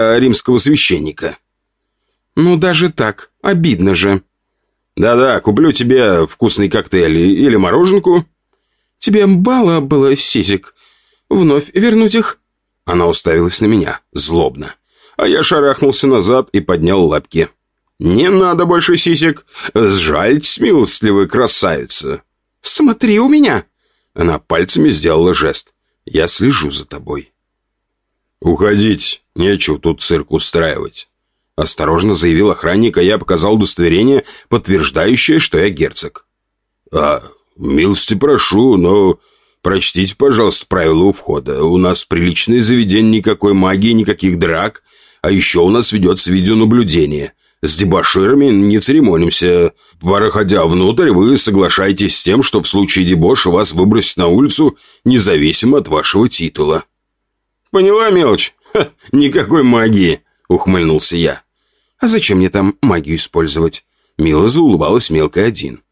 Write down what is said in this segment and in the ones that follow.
а, римского священника». «Ну, даже так. Обидно же». «Да-да, куплю тебе вкусный коктейль или мороженку». «Тебе мало было сисек. Вновь вернуть их?» Она уставилась на меня, злобно. А я шарахнулся назад и поднял лапки. «Не надо больше сисек. Сжальтесь, милостливая красавица». «Смотри у меня!» Она пальцами сделала жест. «Я слежу за тобой». «Уходить. Нечего тут цирк устраивать». Осторожно заявил охранник, а я показал удостоверение, подтверждающее, что я герцог. «А, милости прошу, но прочтите, пожалуйста, правила у входа. У нас приличное заведение, никакой магии, никаких драк. А еще у нас ведется видеонаблюдение. С дебоширами не церемонимся. Проходя внутрь, вы соглашаетесь с тем, что в случае дебоша вас выбросят на улицу, независимо от вашего титула». «Поняла, мелочь? Ха, никакой магии!» — ухмыльнулся я. «А зачем мне там магию использовать?» Мило заулыбалась мелкая один.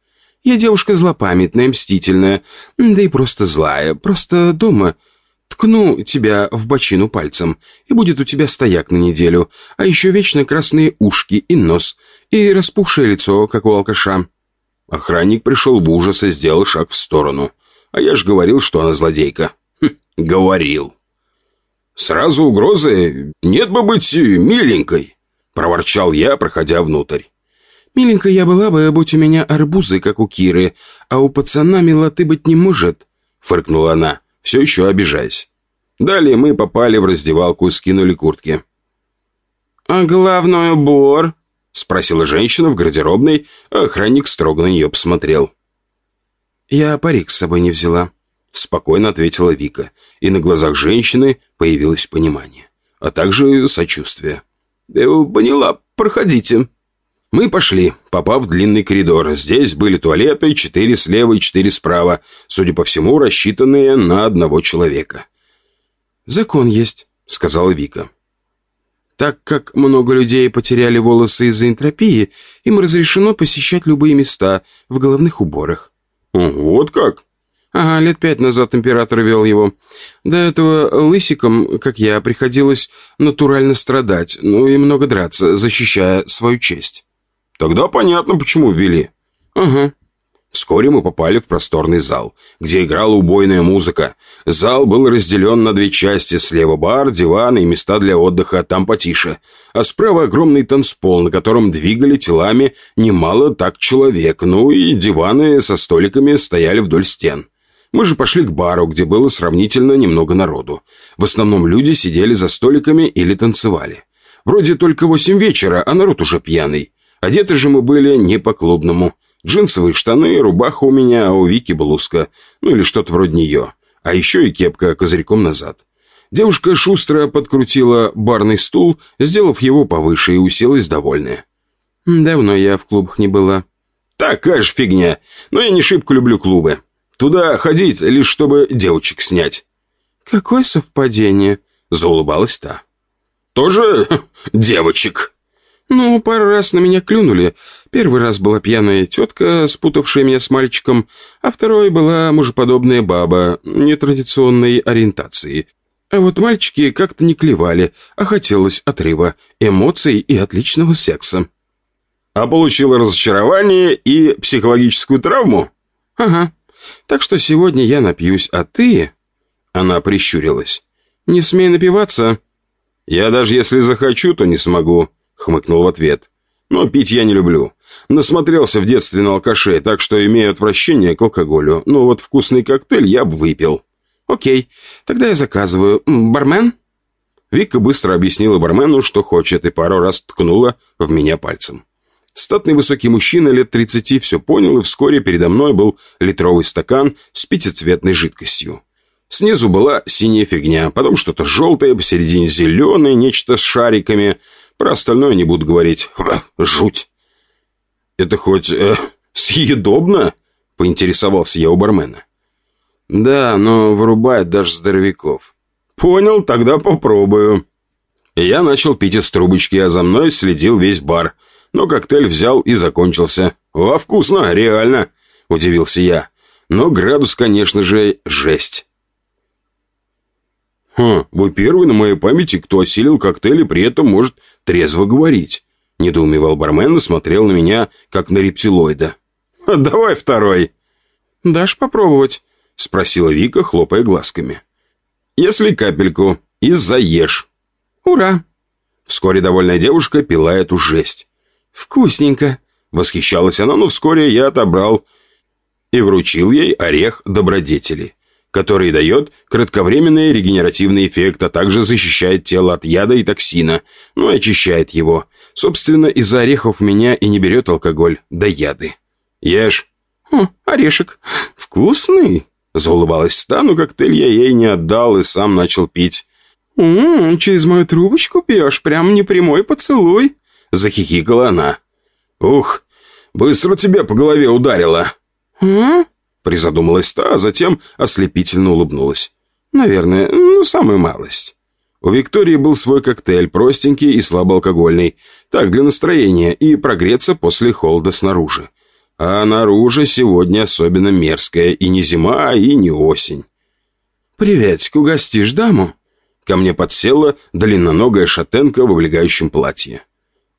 «Я девушка злопамятная, мстительная, да и просто злая. Просто дома ткну тебя в бочину пальцем, и будет у тебя стояк на неделю, а еще вечно красные ушки и нос, и распухшее лицо, как у алкаша». Охранник пришел в ужас и сделал шаг в сторону. А я ж говорил, что она злодейка. Хм, говорил. Сразу угрозы «нет бы быть миленькой» проворчал я, проходя внутрь. «Миленькая я была бы, будь у меня арбузы, как у Киры, а у пацана милоты быть не может», — фыркнула она, все еще обижаясь. Далее мы попали в раздевалку и скинули куртки. «А главное, бор?» — спросила женщина в гардеробной, а охранник строго на нее посмотрел. «Я парик с собой не взяла», — спокойно ответила Вика, и на глазах женщины появилось понимание, а также сочувствие. «Поняла, проходите». Мы пошли, попав в длинный коридор. Здесь были туалеты, четыре слева и четыре справа, судя по всему, рассчитанные на одного человека. «Закон есть», — сказала Вика. «Так как много людей потеряли волосы из-за энтропии, им разрешено посещать любые места в головных уборах». «Вот как?» Ага, лет пять назад император вел его. До этого лысиком, как я, приходилось натурально страдать, ну и много драться, защищая свою честь. Тогда понятно, почему ввели. Ага. Вскоре мы попали в просторный зал, где играла убойная музыка. Зал был разделен на две части. Слева бар, диваны и места для отдыха, там потише. А справа огромный танцпол, на котором двигали телами немало так человек. Ну и диваны со столиками стояли вдоль стен. Мы же пошли к бару, где было сравнительно немного народу. В основном люди сидели за столиками или танцевали. Вроде только восемь вечера, а народ уже пьяный. Одеты же мы были не по-клубному. Джинсовые штаны, рубаха у меня, а у Вики блузка. Ну или что-то вроде нее. А еще и кепка козырьком назад. Девушка шустро подкрутила барный стул, сделав его повыше, и уселась довольная. «Давно я в клубах не была». «Такая же фигня. Но я не шибко люблю клубы. Туда ходить, лишь чтобы девочек снять». «Какое совпадение?» — заулыбалась та. «Тоже девочек?» «Ну, пару раз на меня клюнули. Первый раз была пьяная тетка, спутавшая меня с мальчиком, а второй была мужеподобная баба нетрадиционной ориентации. А вот мальчики как-то не клевали, а хотелось отрыва, эмоций и отличного секса». «А получила разочарование и психологическую травму?» «Ага. Так что сегодня я напьюсь, а ты...» Она прищурилась. «Не смей напиваться». «Я даже если захочу, то не смогу», — хмыкнул в ответ. «Но пить я не люблю. Насмотрелся в детстве на алкашей, так что имею отвращение к алкоголю. Но вот вкусный коктейль я бы выпил». «Окей, тогда я заказываю. Бармен?» Вика быстро объяснила бармену, что хочет, и пару раз ткнула в меня пальцем. Статный высокий мужчина лет тридцати все понял, и вскоре передо мной был литровый стакан с пятицветной жидкостью. Снизу была синяя фигня, потом что-то желтое, посередине зеленое, нечто с шариками. Про остальное не буду говорить. Жуть. «Это хоть э, съедобно?» — поинтересовался я у бармена. «Да, но вырубает даже здоровяков». «Понял, тогда попробую». Я начал пить из трубочки, а за мной следил весь бар — но коктейль взял и закончился. «Во, вкусно, реально!» – удивился я. Но градус, конечно же, жесть. «Хм, вы первый на моей памяти, кто осилил коктейль и при этом может трезво говорить». Недоумевал бармен и смотрел на меня, как на рептилоида. «Давай второй». «Дашь попробовать?» — спросила Вика, хлопая глазками. «Если капельку, и заешь». «Ура!» Вскоре довольная девушка пила эту жесть. «Вкусненько!» — восхищалась она, но вскоре я отобрал и вручил ей орех добродетели, который дает кратковременный регенеративный эффект, а также защищает тело от яда и токсина, но очищает его. Собственно, из-за орехов меня и не берет алкоголь, да яды. Ешь. О, орешек. Вкусный. Заулыбалась Стану, коктейль я ей не отдал и сам начал пить. «М-м, через мою трубочку пьешь, прям непрямой поцелуй», — захихикала она. «Ух, быстро тебя по голове ударило». «А?» — призадумалась та, а затем ослепительно улыбнулась. «Наверное, ну, самую малость». У Виктории был свой коктейль, простенький и слабоалкогольный. Так, для настроения и прогреться после холода снаружи. А наружу сегодня особенно мерзкая, и не зима, и не осень. «Приветик, угостишь даму?» Ко мне подсела длинноногая шатенка в облегающем платье.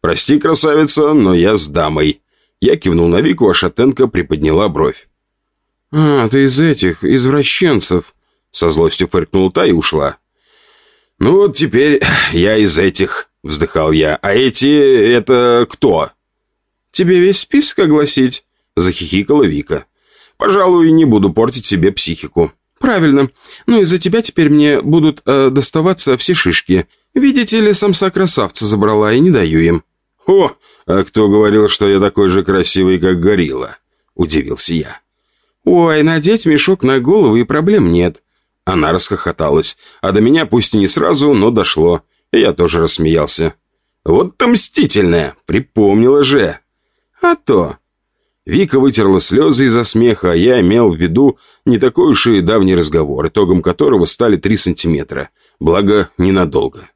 «Прости, красавица, но я с дамой». Я кивнул на Вику, а шатенка приподняла бровь. «А, ты из этих, извращенцев!» Со злостью фыркнула та и ушла. «Ну вот теперь я из этих», — вздыхал я. «А эти... это кто?» «Тебе весь список огласить?» — захихикала Вика. «Пожалуй, не буду портить себе психику». «Правильно. Ну, из-за тебя теперь мне будут э, доставаться все шишки. Видите ли, самса красавца забрала и не даю им». «О, а кто говорил, что я такой же красивый, как горилла?» — удивился я. «Ой, надеть мешок на голову и проблем нет». Она расхохоталась, а до меня пусть и не сразу, но дошло. И я тоже рассмеялся. «Вот ты мстительная! Припомнила же!» «А то!» Вика вытерла слезы из-за смеха, а я имел в виду не такой уж и давний разговор, итогом которого стали три сантиметра. Благо, ненадолго.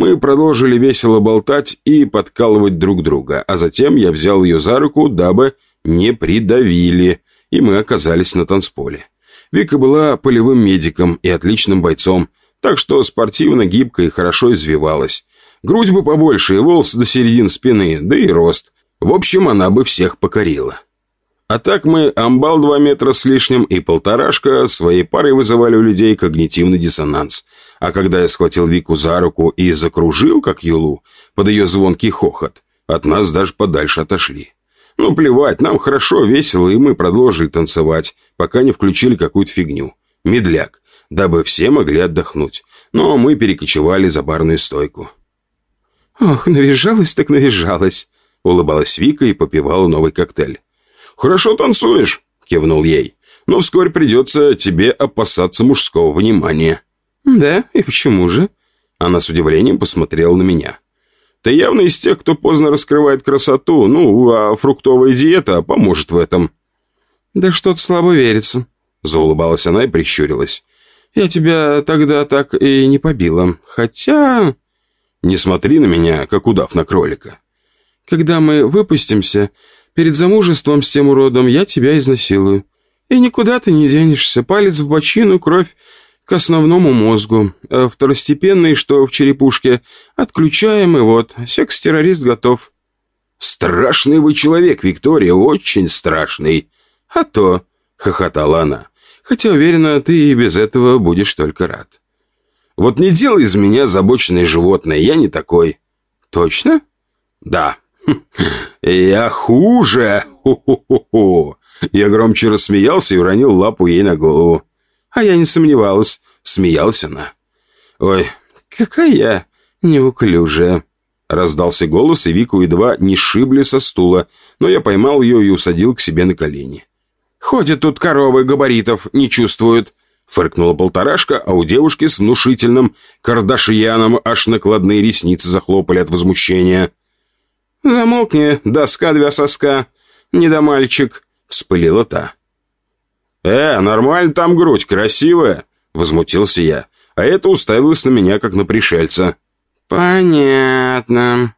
Мы продолжили весело болтать и подкалывать друг друга, а затем я взял ее за руку, дабы не придавили, и мы оказались на танцполе. Вика была полевым медиком и отличным бойцом, так что спортивно, гибко и хорошо извивалась. Грудь бы побольше и волос до середины спины, да и рост – в общем, она бы всех покорила. А так мы амбал два метра с лишним и полторашка своей парой вызывали у людей когнитивный диссонанс. А когда я схватил Вику за руку и закружил, как Юлу, под ее звонкий хохот, от нас даже подальше отошли. Ну, плевать, нам хорошо, весело, и мы продолжили танцевать, пока не включили какую-то фигню. Медляк, дабы все могли отдохнуть. Но мы перекочевали за барную стойку. «Ох, навизжалась так навизжалась», Улыбалась Вика и попивала новый коктейль. «Хорошо танцуешь», — кивнул ей. «Но вскоре придется тебе опасаться мужского внимания». «Да? И почему же?» Она с удивлением посмотрела на меня. «Ты явно из тех, кто поздно раскрывает красоту, ну, а фруктовая диета поможет в этом». «Да что-то слабо верится», — заулыбалась она и прищурилась. «Я тебя тогда так и не побила, хотя...» «Не смотри на меня, как удав на кролика». Когда мы выпустимся, перед замужеством с тем уродом я тебя изнасилую. И никуда ты не денешься. Палец в бочину, кровь к основному мозгу. А второстепенный, что в черепушке, отключаем, и вот, секс-террорист готов». «Страшный вы человек, Виктория, очень страшный». «А то», — хохотала она, «хотя, уверена, ты и без этого будешь только рад». «Вот не делай из меня забоченное животное, я не такой». «Точно?» «Да». «Я хуже! Ху-ху-ху-ху!» Я громче рассмеялся и уронил лапу ей на голову. «А я не сомневалась», — смеялась она. «Ой, какая я неуклюжая!» Раздался голос, и Вику едва не шибли со стула, но я поймал ее и усадил к себе на колени. «Ходят тут коровы, габаритов не чувствуют!» Фыркнула полторашка, а у девушки с внушительным кардашьяном аж накладные ресницы захлопали от возмущения. «Замолкни, доска две соска, недомальчик», — вспылила та. «Э, нормально там грудь, красивая», — возмутился я, а это уставилась на меня, как на пришельца. «Понятно».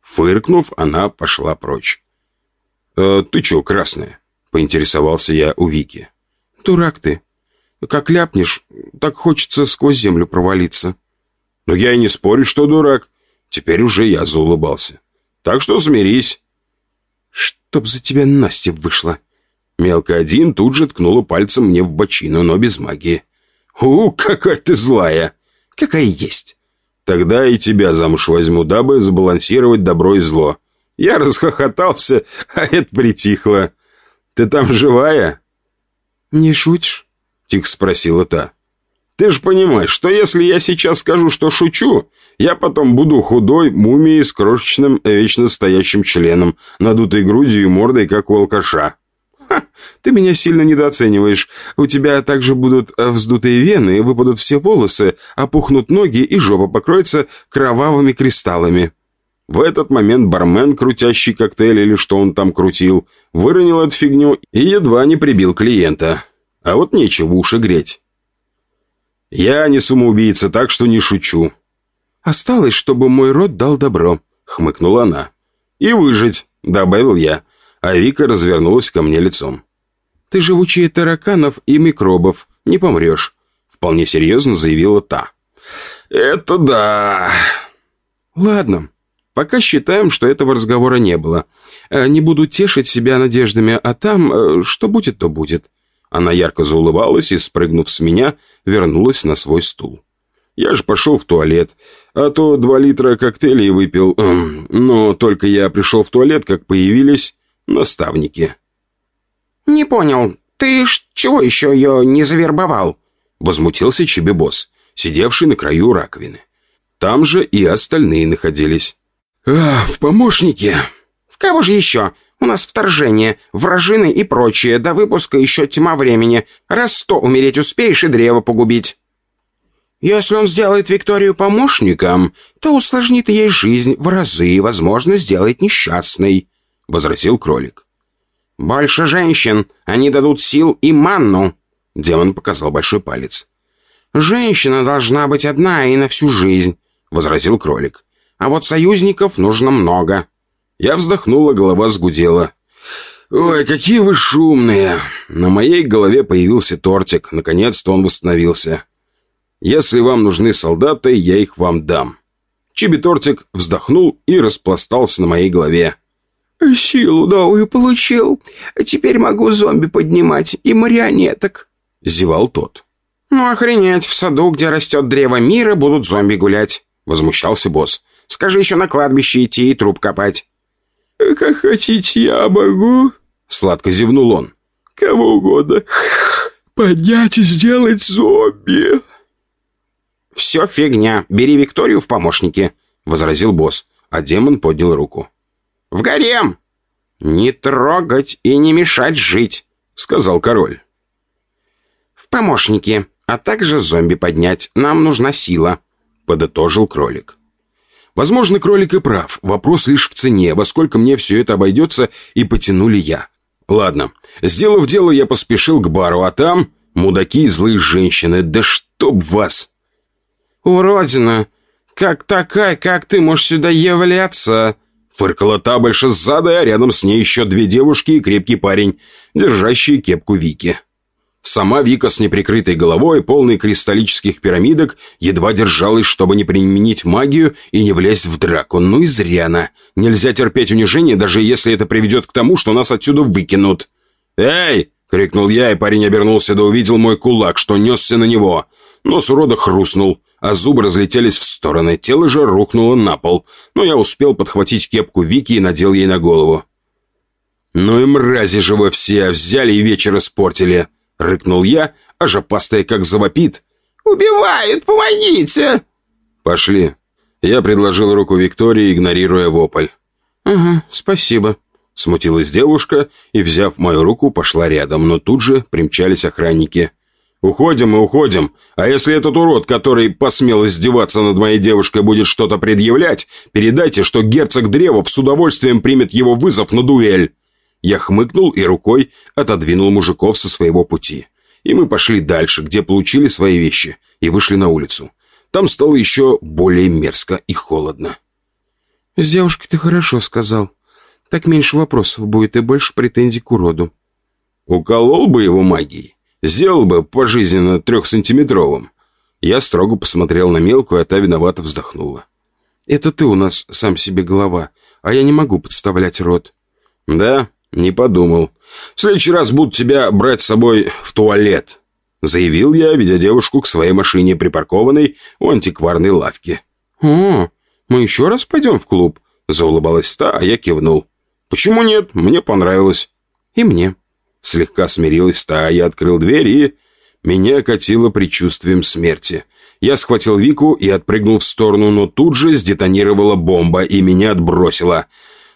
Фыркнув, она пошла прочь. «Э, «Ты чё, красная?» — поинтересовался я у Вики. «Дурак ты». Как ляпнешь, так хочется сквозь землю провалиться». «Но я и не спорю, что дурак. Теперь уже я заулыбался. Так что смирись». «Чтоб за тебя Настя вышла». Мелко один тут же ткнула пальцем мне в бочину, но без магии. «У, какая ты злая!» «Какая есть!» «Тогда и тебя замуж возьму, дабы забалансировать добро и зло». Я расхохотался, а это притихло. «Ты там живая?» «Не шутишь?» — тихо спросила та. «Ты же понимаешь, что если я сейчас скажу, что шучу, я потом буду худой мумией с крошечным, вечно стоящим членом, надутой грудью и мордой, как у алкаша». Ха, ты меня сильно недооцениваешь. У тебя также будут э, вздутые вены, выпадут все волосы, опухнут ноги и жопа покроется кровавыми кристаллами». В этот момент бармен, крутящий коктейль или что он там крутил, выронил эту фигню и едва не прибил клиента. А вот нечего уши греть. «Я не самоубийца, так что не шучу». «Осталось, чтобы мой род дал добро», — хмыкнула она. «И выжить», — добавил я а Вика развернулась ко мне лицом. «Ты живучие тараканов и микробов, не помрешь», — вполне серьезно заявила та. «Это да...» «Ладно, пока считаем, что этого разговора не было. Э, не буду тешить себя надеждами, а там, э, что будет, то будет». Она ярко заулыбалась и, спрыгнув с меня, вернулась на свой стул. Я же пошел в туалет, а то два литра коктейлей выпил. Но только я пришел в туалет, как появились наставники. «Не понял, ты чего еще ее не завербовал?» Возмутился Чебибос, сидевший на краю раковины. Там же и остальные находились. «А, в помощнике?» «В кого же еще? У нас вторжение, вражины и прочее, до выпуска еще тьма времени. Раз сто умереть успеешь и древо погубить». «Если он сделает Викторию помощником, то усложнит ей жизнь в разы и, возможно, сделает несчастной», — возразил кролик. «Больше женщин! Они дадут сил и манну!» Демон показал большой палец. «Женщина должна быть одна и на всю жизнь», — возразил кролик. «А вот союзников нужно много». Я вздохнула, голова сгудела. «Ой, какие вы шумные!» На моей голове появился тортик. Наконец-то он восстановился. «Если вам нужны солдаты, я их вам дам». Чиби-тортик вздохнул и распластался на моей голове. «Силу новую получил. Теперь могу зомби поднимать и марионеток», — зевал тот. «Ну, охренеть, в саду, где растет древо мира, будут зомби гулять», — возмущался босс. «Скажи еще на кладбище идти и труп копать». «Как хотите, я могу», — сладко зевнул он. «Кого угодно. Поднять и сделать зомби». «Все фигня. Бери Викторию в помощники», — возразил босс, а демон поднял руку. В гарем!» «Не трогать и не мешать жить», — сказал король. «В помощники, а также зомби поднять. Нам нужна сила», — подытожил кролик. Возможно, кролик и прав. Вопрос лишь в цене, во сколько мне все это обойдется, и потянули я. Ладно, сделав дело, я поспешил к бару, а там мудаки и злые женщины. Да чтоб вас! «Уродина! Как такая, как ты можешь сюда являться?» Фыркала та больше сзада, а рядом с ней еще две девушки и крепкий парень, держащие кепку Вики. Сама Вика с неприкрытой головой, полной кристаллических пирамидок, едва держалась, чтобы не применить магию и не влезть в драку. Ну и зря она. Нельзя терпеть унижение, даже если это приведет к тому, что нас отсюда выкинут. «Эй!» — крикнул я, и парень обернулся да увидел мой кулак, что несся на него. Нос урода хрустнул а зубы разлетелись в стороны, тело же рухнуло на пол, но я успел подхватить кепку Вики и надел ей на голову. «Ну и мрази же вы все, взяли и вечер испортили!» — рыкнул я, а жопастая как завопит. «Убивают, помогите!» «Пошли». Я предложил руку Виктории, игнорируя вопль. «Ага, спасибо», — смутилась девушка и, взяв мою руку, пошла рядом, но тут же примчались охранники. «Уходим и уходим. А если этот урод, который посмел издеваться над моей девушкой, будет что-то предъявлять, передайте, что герцог Древов с удовольствием примет его вызов на дуэль». Я хмыкнул и рукой отодвинул мужиков со своего пути. И мы пошли дальше, где получили свои вещи, и вышли на улицу. Там стало еще более мерзко и холодно. «С девушкой ты хорошо сказал. Так меньше вопросов будет и больше претензий к уроду». «Уколол бы его магией. Сделал бы пожизненно трехсантиметровым. Я строго посмотрел на мелкую, а та виновато вздохнула. «Это ты у нас сам себе голова, а я не могу подставлять рот». «Да, не подумал. В следующий раз буду тебя брать с собой в туалет», заявил я, ведя девушку к своей машине, припаркованной у антикварной лавки. «О, мы еще раз пойдем в клуб?» Заулыбалась та, а я кивнул. «Почему нет? Мне понравилось». «И мне». Слегка смирилась та, я открыл дверь и... Меня катило предчувствием смерти. Я схватил Вику и отпрыгнул в сторону, но тут же сдетонировала бомба и меня отбросило.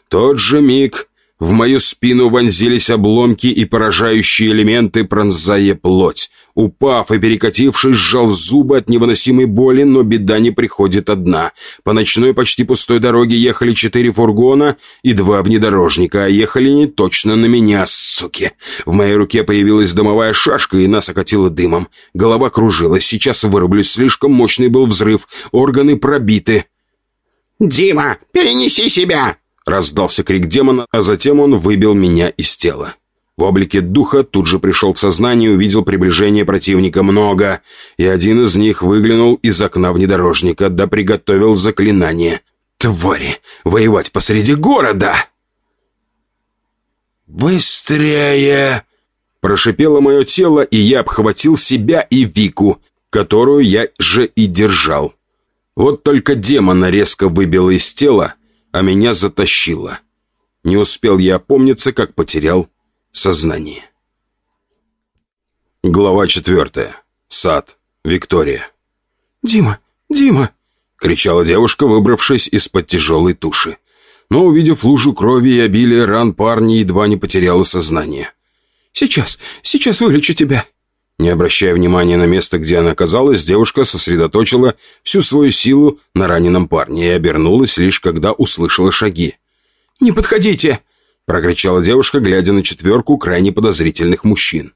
Тот же миг в мою спину вонзились обломки и поражающие элементы, пронзая плоть. Упав и перекатившись, сжал зубы от невыносимой боли, но беда не приходит одна. По ночной почти пустой дороге ехали четыре фургона и два внедорожника, а ехали не точно на меня, суки. В моей руке появилась дымовая шашка, и нас окатило дымом. Голова кружилась, сейчас вырублюсь, слишком мощный был взрыв, органы пробиты. «Дима, перенеси себя!» Раздался крик демона, а затем он выбил меня из тела. В облике духа тут же пришел в сознание и увидел приближение противника много, и один из них выглянул из окна внедорожника, да приготовил заклинание. «Твари! Воевать посреди города!» «Быстрее!» Прошипело мое тело, и я обхватил себя и Вику, которую я же и держал. Вот только демона резко выбило из тела, а меня затащило. Не успел я опомниться, как потерял сознание. Глава четвертая. Сад. Виктория. «Дима! Дима!» — кричала девушка, выбравшись из-под тяжелой туши. Но, увидев лужу крови и обилие ран, парня едва не потеряла сознание. «Сейчас, сейчас вылечу тебя!» Не обращая внимания на место, где она оказалась, девушка сосредоточила всю свою силу на раненом парне и обернулась лишь когда услышала шаги. «Не подходите!» – прокричала девушка, глядя на четверку крайне подозрительных мужчин.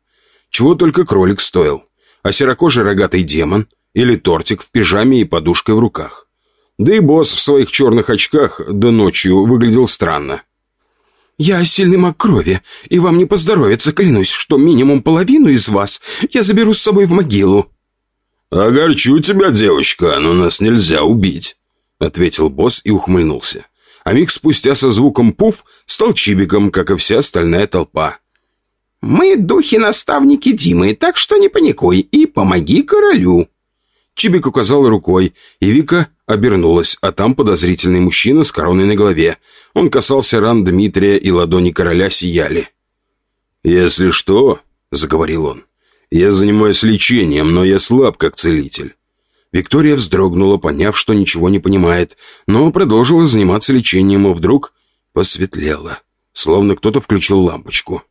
Чего только кролик стоил. А серокожий рогатый демон или тортик в пижаме и подушкой в руках. Да и босс в своих черных очках до ночью выглядел странно. «Я сильный маг крови, и вам не поздоровится, клянусь, что минимум половину из вас я заберу с собой в могилу». «Огорчу тебя, девочка, но нас нельзя убить», — ответил босс и ухмыльнулся. А миг спустя со звуком «пуф» стал чибиком, как и вся остальная толпа. «Мы духи-наставники Димы, так что не паникуй и помоги королю». Чибик указал рукой, и Вика обернулась, а там подозрительный мужчина с короной на голове. Он касался ран Дмитрия, и ладони короля сияли. «Если что», — заговорил он, — «я занимаюсь лечением, но я слаб как целитель». Виктория вздрогнула, поняв, что ничего не понимает, но продолжила заниматься лечением, и вдруг посветлела, словно кто-то включил лампочку.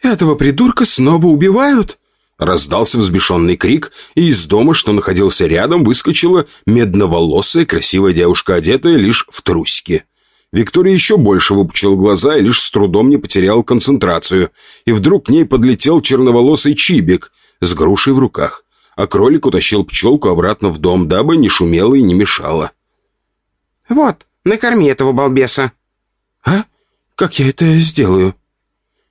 «Этого придурка снова убивают?» Раздался взбешенный крик, и из дома, что находился рядом, выскочила медноволосая красивая девушка, одетая лишь в трусики. Виктория еще больше выпучил глаза и лишь с трудом не потерял концентрацию, и вдруг к ней подлетел черноволосый чибик с грушей в руках, а кролик утащил пчелку обратно в дом, дабы не шумело и не мешало. «Вот, накорми этого балбеса». «А? Как я это сделаю?»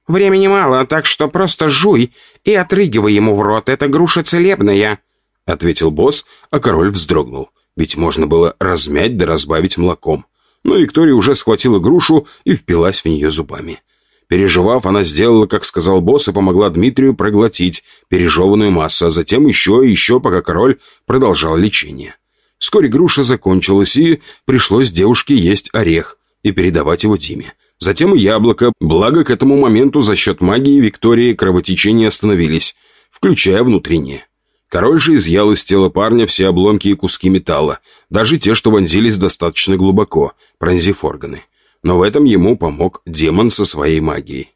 Времени мало, так что просто жуй и отрыгивай ему в рот. Это груша целебная», — ответил босс, а король вздрогнул. Ведь можно было размять да разбавить молоком. Но Виктория уже схватила грушу и впилась в нее зубами. Переживав, она сделала, как сказал босс, и помогла Дмитрию проглотить пережеванную массу, а затем еще и еще, пока король продолжал лечение. Вскоре груша закончилась, и пришлось девушке есть орех и передавать его Диме. Затем и яблоко, благо к этому моменту за счет магии Виктории кровотечения остановились, включая внутреннее. Король же изъял из тела парня все обломки и куски металла, даже те, что вонзились достаточно глубоко, пронзив органы. Но в этом ему помог демон со своей магией.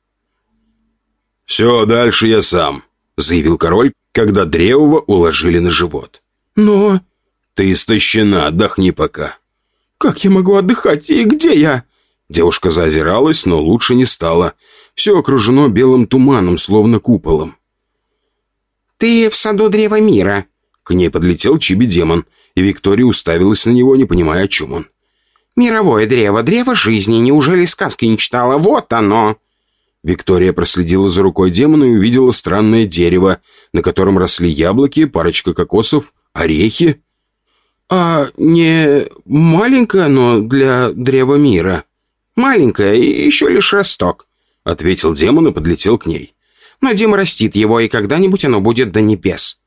«Все, дальше я сам», — заявил король, когда Древова уложили на живот. «Но...» «Ты истощена, отдохни пока». «Как я могу отдыхать? И где я?» Девушка заозиралась, но лучше не стало. Все окружено белым туманом, словно куполом. «Ты в саду Древа Мира». К ней подлетел Чиби-демон, и Виктория уставилась на него, не понимая, о чем он. «Мировое древо, древо жизни. Неужели сказки не читала? Вот оно!» Виктория проследила за рукой демона и увидела странное дерево, на котором росли яблоки, парочка кокосов, орехи. «А не маленькое оно для древа мира?» «Маленькое и еще лишь росток», — ответил демон и подлетел к ней. «Но Дима растит его, и когда-нибудь оно будет до небес».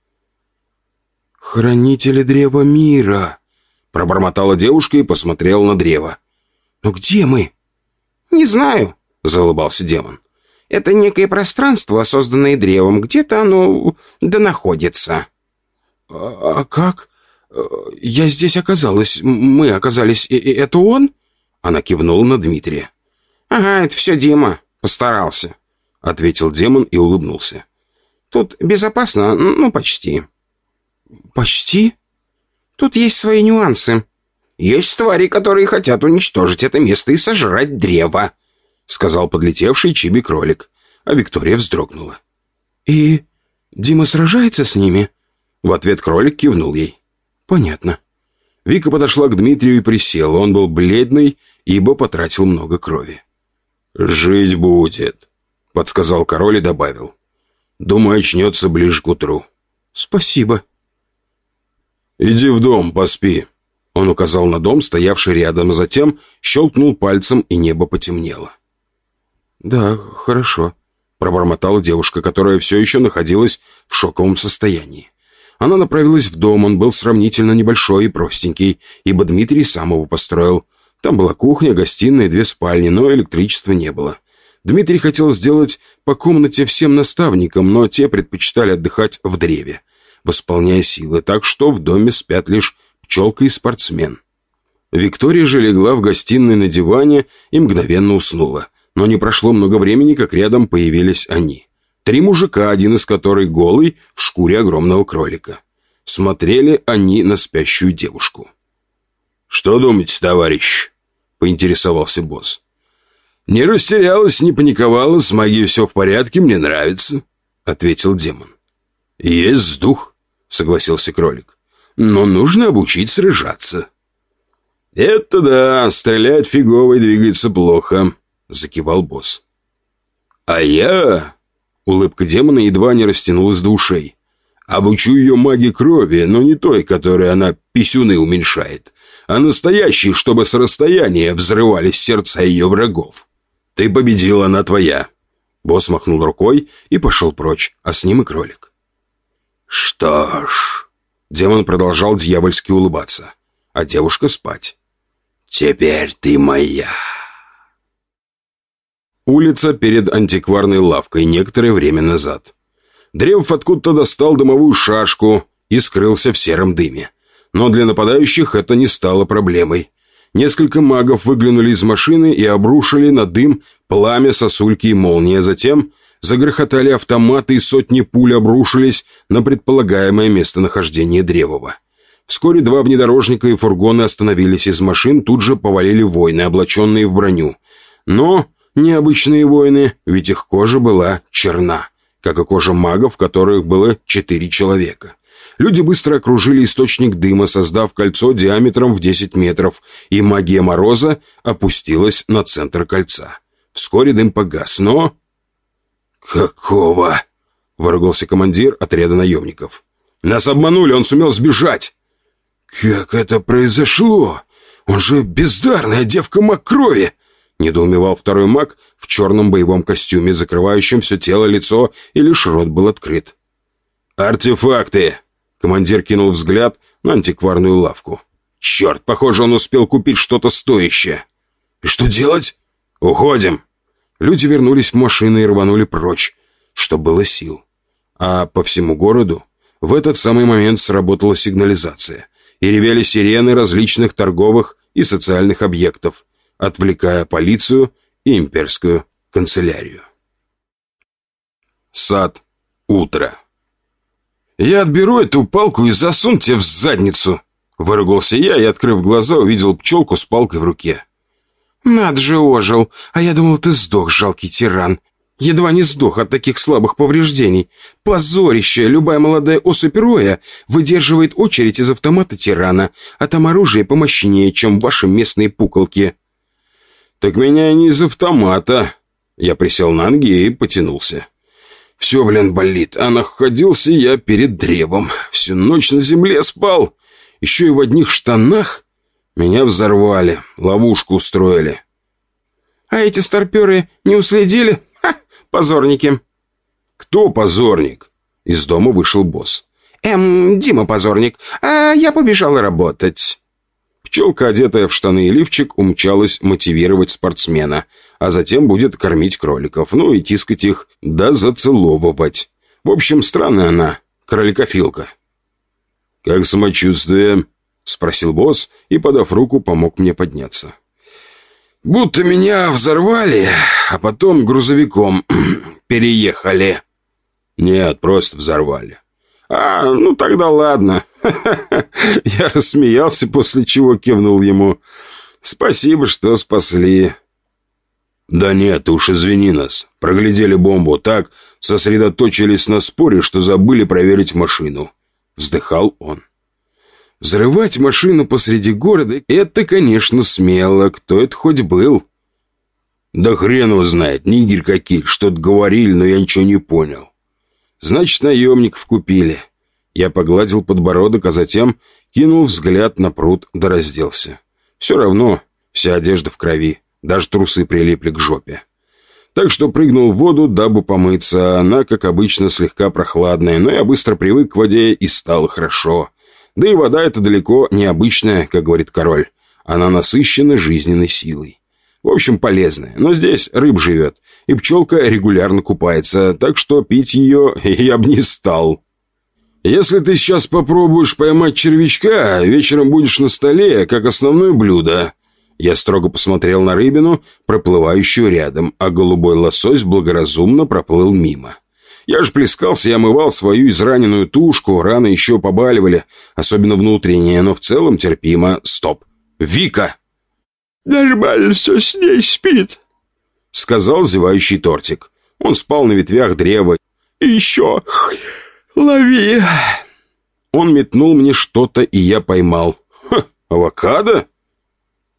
«Хранители древа мира», — пробормотала девушка и посмотрела на древо. «Но где мы?» «Не знаю», — заулыбался демон. «Это некое пространство, созданное древом. Где-то оно да находится». «А, а как? Я здесь оказалась. Мы оказались. И это он?» Она кивнула на Дмитрия. «Ага, это все Дима. Постарался», — ответил демон и улыбнулся. «Тут безопасно, ну, почти». «Почти?» «Тут есть свои нюансы. Есть твари, которые хотят уничтожить это место и сожрать древо», — сказал подлетевший чиби-кролик, а Виктория вздрогнула. «И Дима сражается с ними?» В ответ кролик кивнул ей. «Понятно». Вика подошла к Дмитрию и присела. Он был бледный, ибо потратил много крови. «Жить будет», — подсказал король и добавил. «Думаю, очнется ближе к утру». «Спасибо». «Иди в дом, поспи». Он указал на дом, стоявший рядом, а затем щелкнул пальцем, и небо потемнело. «Да, хорошо», — пробормотала девушка, которая все еще находилась в шоковом состоянии. Она направилась в дом, он был сравнительно небольшой и простенький, ибо Дмитрий сам его построил. Там была кухня, гостиная, две спальни, но электричества не было. Дмитрий хотел сделать по комнате всем наставникам, но те предпочитали отдыхать в древе, восполняя силы, так что в доме спят лишь пчелка и спортсмен. Виктория же легла в гостиной на диване и мгновенно уснула. Но не прошло много времени, как рядом появились они. Три мужика, один из которых голый, в шкуре огромного кролика. Смотрели они на спящую девушку. «Что думаете, товарищ?» — поинтересовался босс. «Не растерялась, не паниковала, с магией все в порядке, мне нравится», — ответил демон. «Есть дух», — согласился кролик. «Но нужно обучить сражаться». «Это да, стрелять фигово и двигается плохо», — закивал босс. «А я...» — улыбка демона едва не растянулась до ушей. «Обучу ее магии крови, но не той, которой она писюны уменьшает, а настоящей, чтобы с расстояния взрывались сердца ее врагов. Ты победила, она твоя». Босс махнул рукой и пошел прочь, а с ним и кролик. «Что ж...» Демон продолжал дьявольски улыбаться, а девушка спать. «Теперь ты моя». Улица перед антикварной лавкой некоторое время назад. Древов откуда-то достал дымовую шашку и скрылся в сером дыме. Но для нападающих это не стало проблемой. Несколько магов выглянули из машины и обрушили на дым пламя, сосульки и молнии, а затем загрохотали автоматы и сотни пуль обрушились на предполагаемое местонахождение Древова. Вскоре два внедорожника и фургоны остановились из машин, тут же повалили воины, облаченные в броню. Но необычные воины, ведь их кожа была черна, как и кожа магов, которых было четыре человека. Люди быстро окружили источник дыма, создав кольцо диаметром в 10 метров, и магия Мороза опустилась на центр кольца. Вскоре дым погас, но... «Какого?» — выругался командир отряда наемников. «Нас обманули, он сумел сбежать!» «Как это произошло? Он же бездарная девка маг крови!» Недоумевал второй маг в черном боевом костюме, закрывающем все тело, лицо, и лишь рот был открыт. «Артефакты!» Командир кинул взгляд на антикварную лавку. «Черт, похоже, он успел купить что-то стоящее!» «И что делать?» «Уходим!» Люди вернулись в машины и рванули прочь, что было сил. А по всему городу в этот самый момент сработала сигнализация, и ревели сирены различных торговых и социальных объектов, отвлекая полицию и имперскую канцелярию. Сад. Утро. «Я отберу эту палку и засуну тебе в задницу!» Выругался я и, открыв глаза, увидел пчелку с палкой в руке. «Над же ожил, а я думал, ты сдох, жалкий тиран. Едва не сдох от таких слабых повреждений. Позорище! Любая молодая особь роя выдерживает очередь из автомата тирана, а там оружие помощнее, чем ваши местные пуколки». «Так меня не из автомата», Я присел на ноги и потянулся. Все, блин, болит, а находился я перед древом. Всю ночь на земле спал. Еще и в одних штанах. Меня взорвали, ловушку устроили. А эти старперы не уследили? Ха, позорники. Кто позорник? Из дома вышел босс. Эм, Дима позорник, а я побежала работать. Пчелка, одетая в штаны и лифчик, умчалась мотивировать спортсмена, а затем будет кормить кроликов, ну и тискать их, да зацеловывать. В общем, странная она, кроликофилка. «Как самочувствие?» — спросил босс и, подав руку, помог мне подняться. «Будто меня взорвали, а потом грузовиком переехали». «Нет, просто взорвали». «А, ну тогда ладно». Я рассмеялся, после чего кивнул ему. «Спасибо, что спасли». «Да нет, уж извини нас. Проглядели бомбу так, сосредоточились на споре, что забыли проверить машину». Вздыхал он. «Взрывать машину посреди города — это, конечно, смело. Кто это хоть был?» «Да хрен его знает, нигер каких, что-то говорили, но я ничего не понял». «Значит, наемников купили». Я погладил подбородок, а затем кинул взгляд на пруд да разделся. Все равно вся одежда в крови, даже трусы прилипли к жопе. Так что прыгнул в воду, дабы помыться. Она, как обычно, слегка прохладная, но я быстро привык к воде и стало хорошо. Да и вода эта далеко необычная, как говорит король. Она насыщена жизненной силой. В общем, полезная. Но здесь рыб живет, и пчелка регулярно купается, так что пить ее я бы не стал. Если ты сейчас попробуешь поймать червячка, вечером будешь на столе, как основное блюдо». Я строго посмотрел на рыбину, проплывающую рядом, а голубой лосось благоразумно проплыл мимо. Я же плескался и омывал свою израненную тушку, раны еще побаливали, особенно внутренние, но в целом терпимо. Стоп. «Вика!» «Нормально все с ней спит», — сказал зевающий тортик. Он спал на ветвях древа. «И еще «Лови!» Он метнул мне что-то, и я поймал. Ха, авокадо?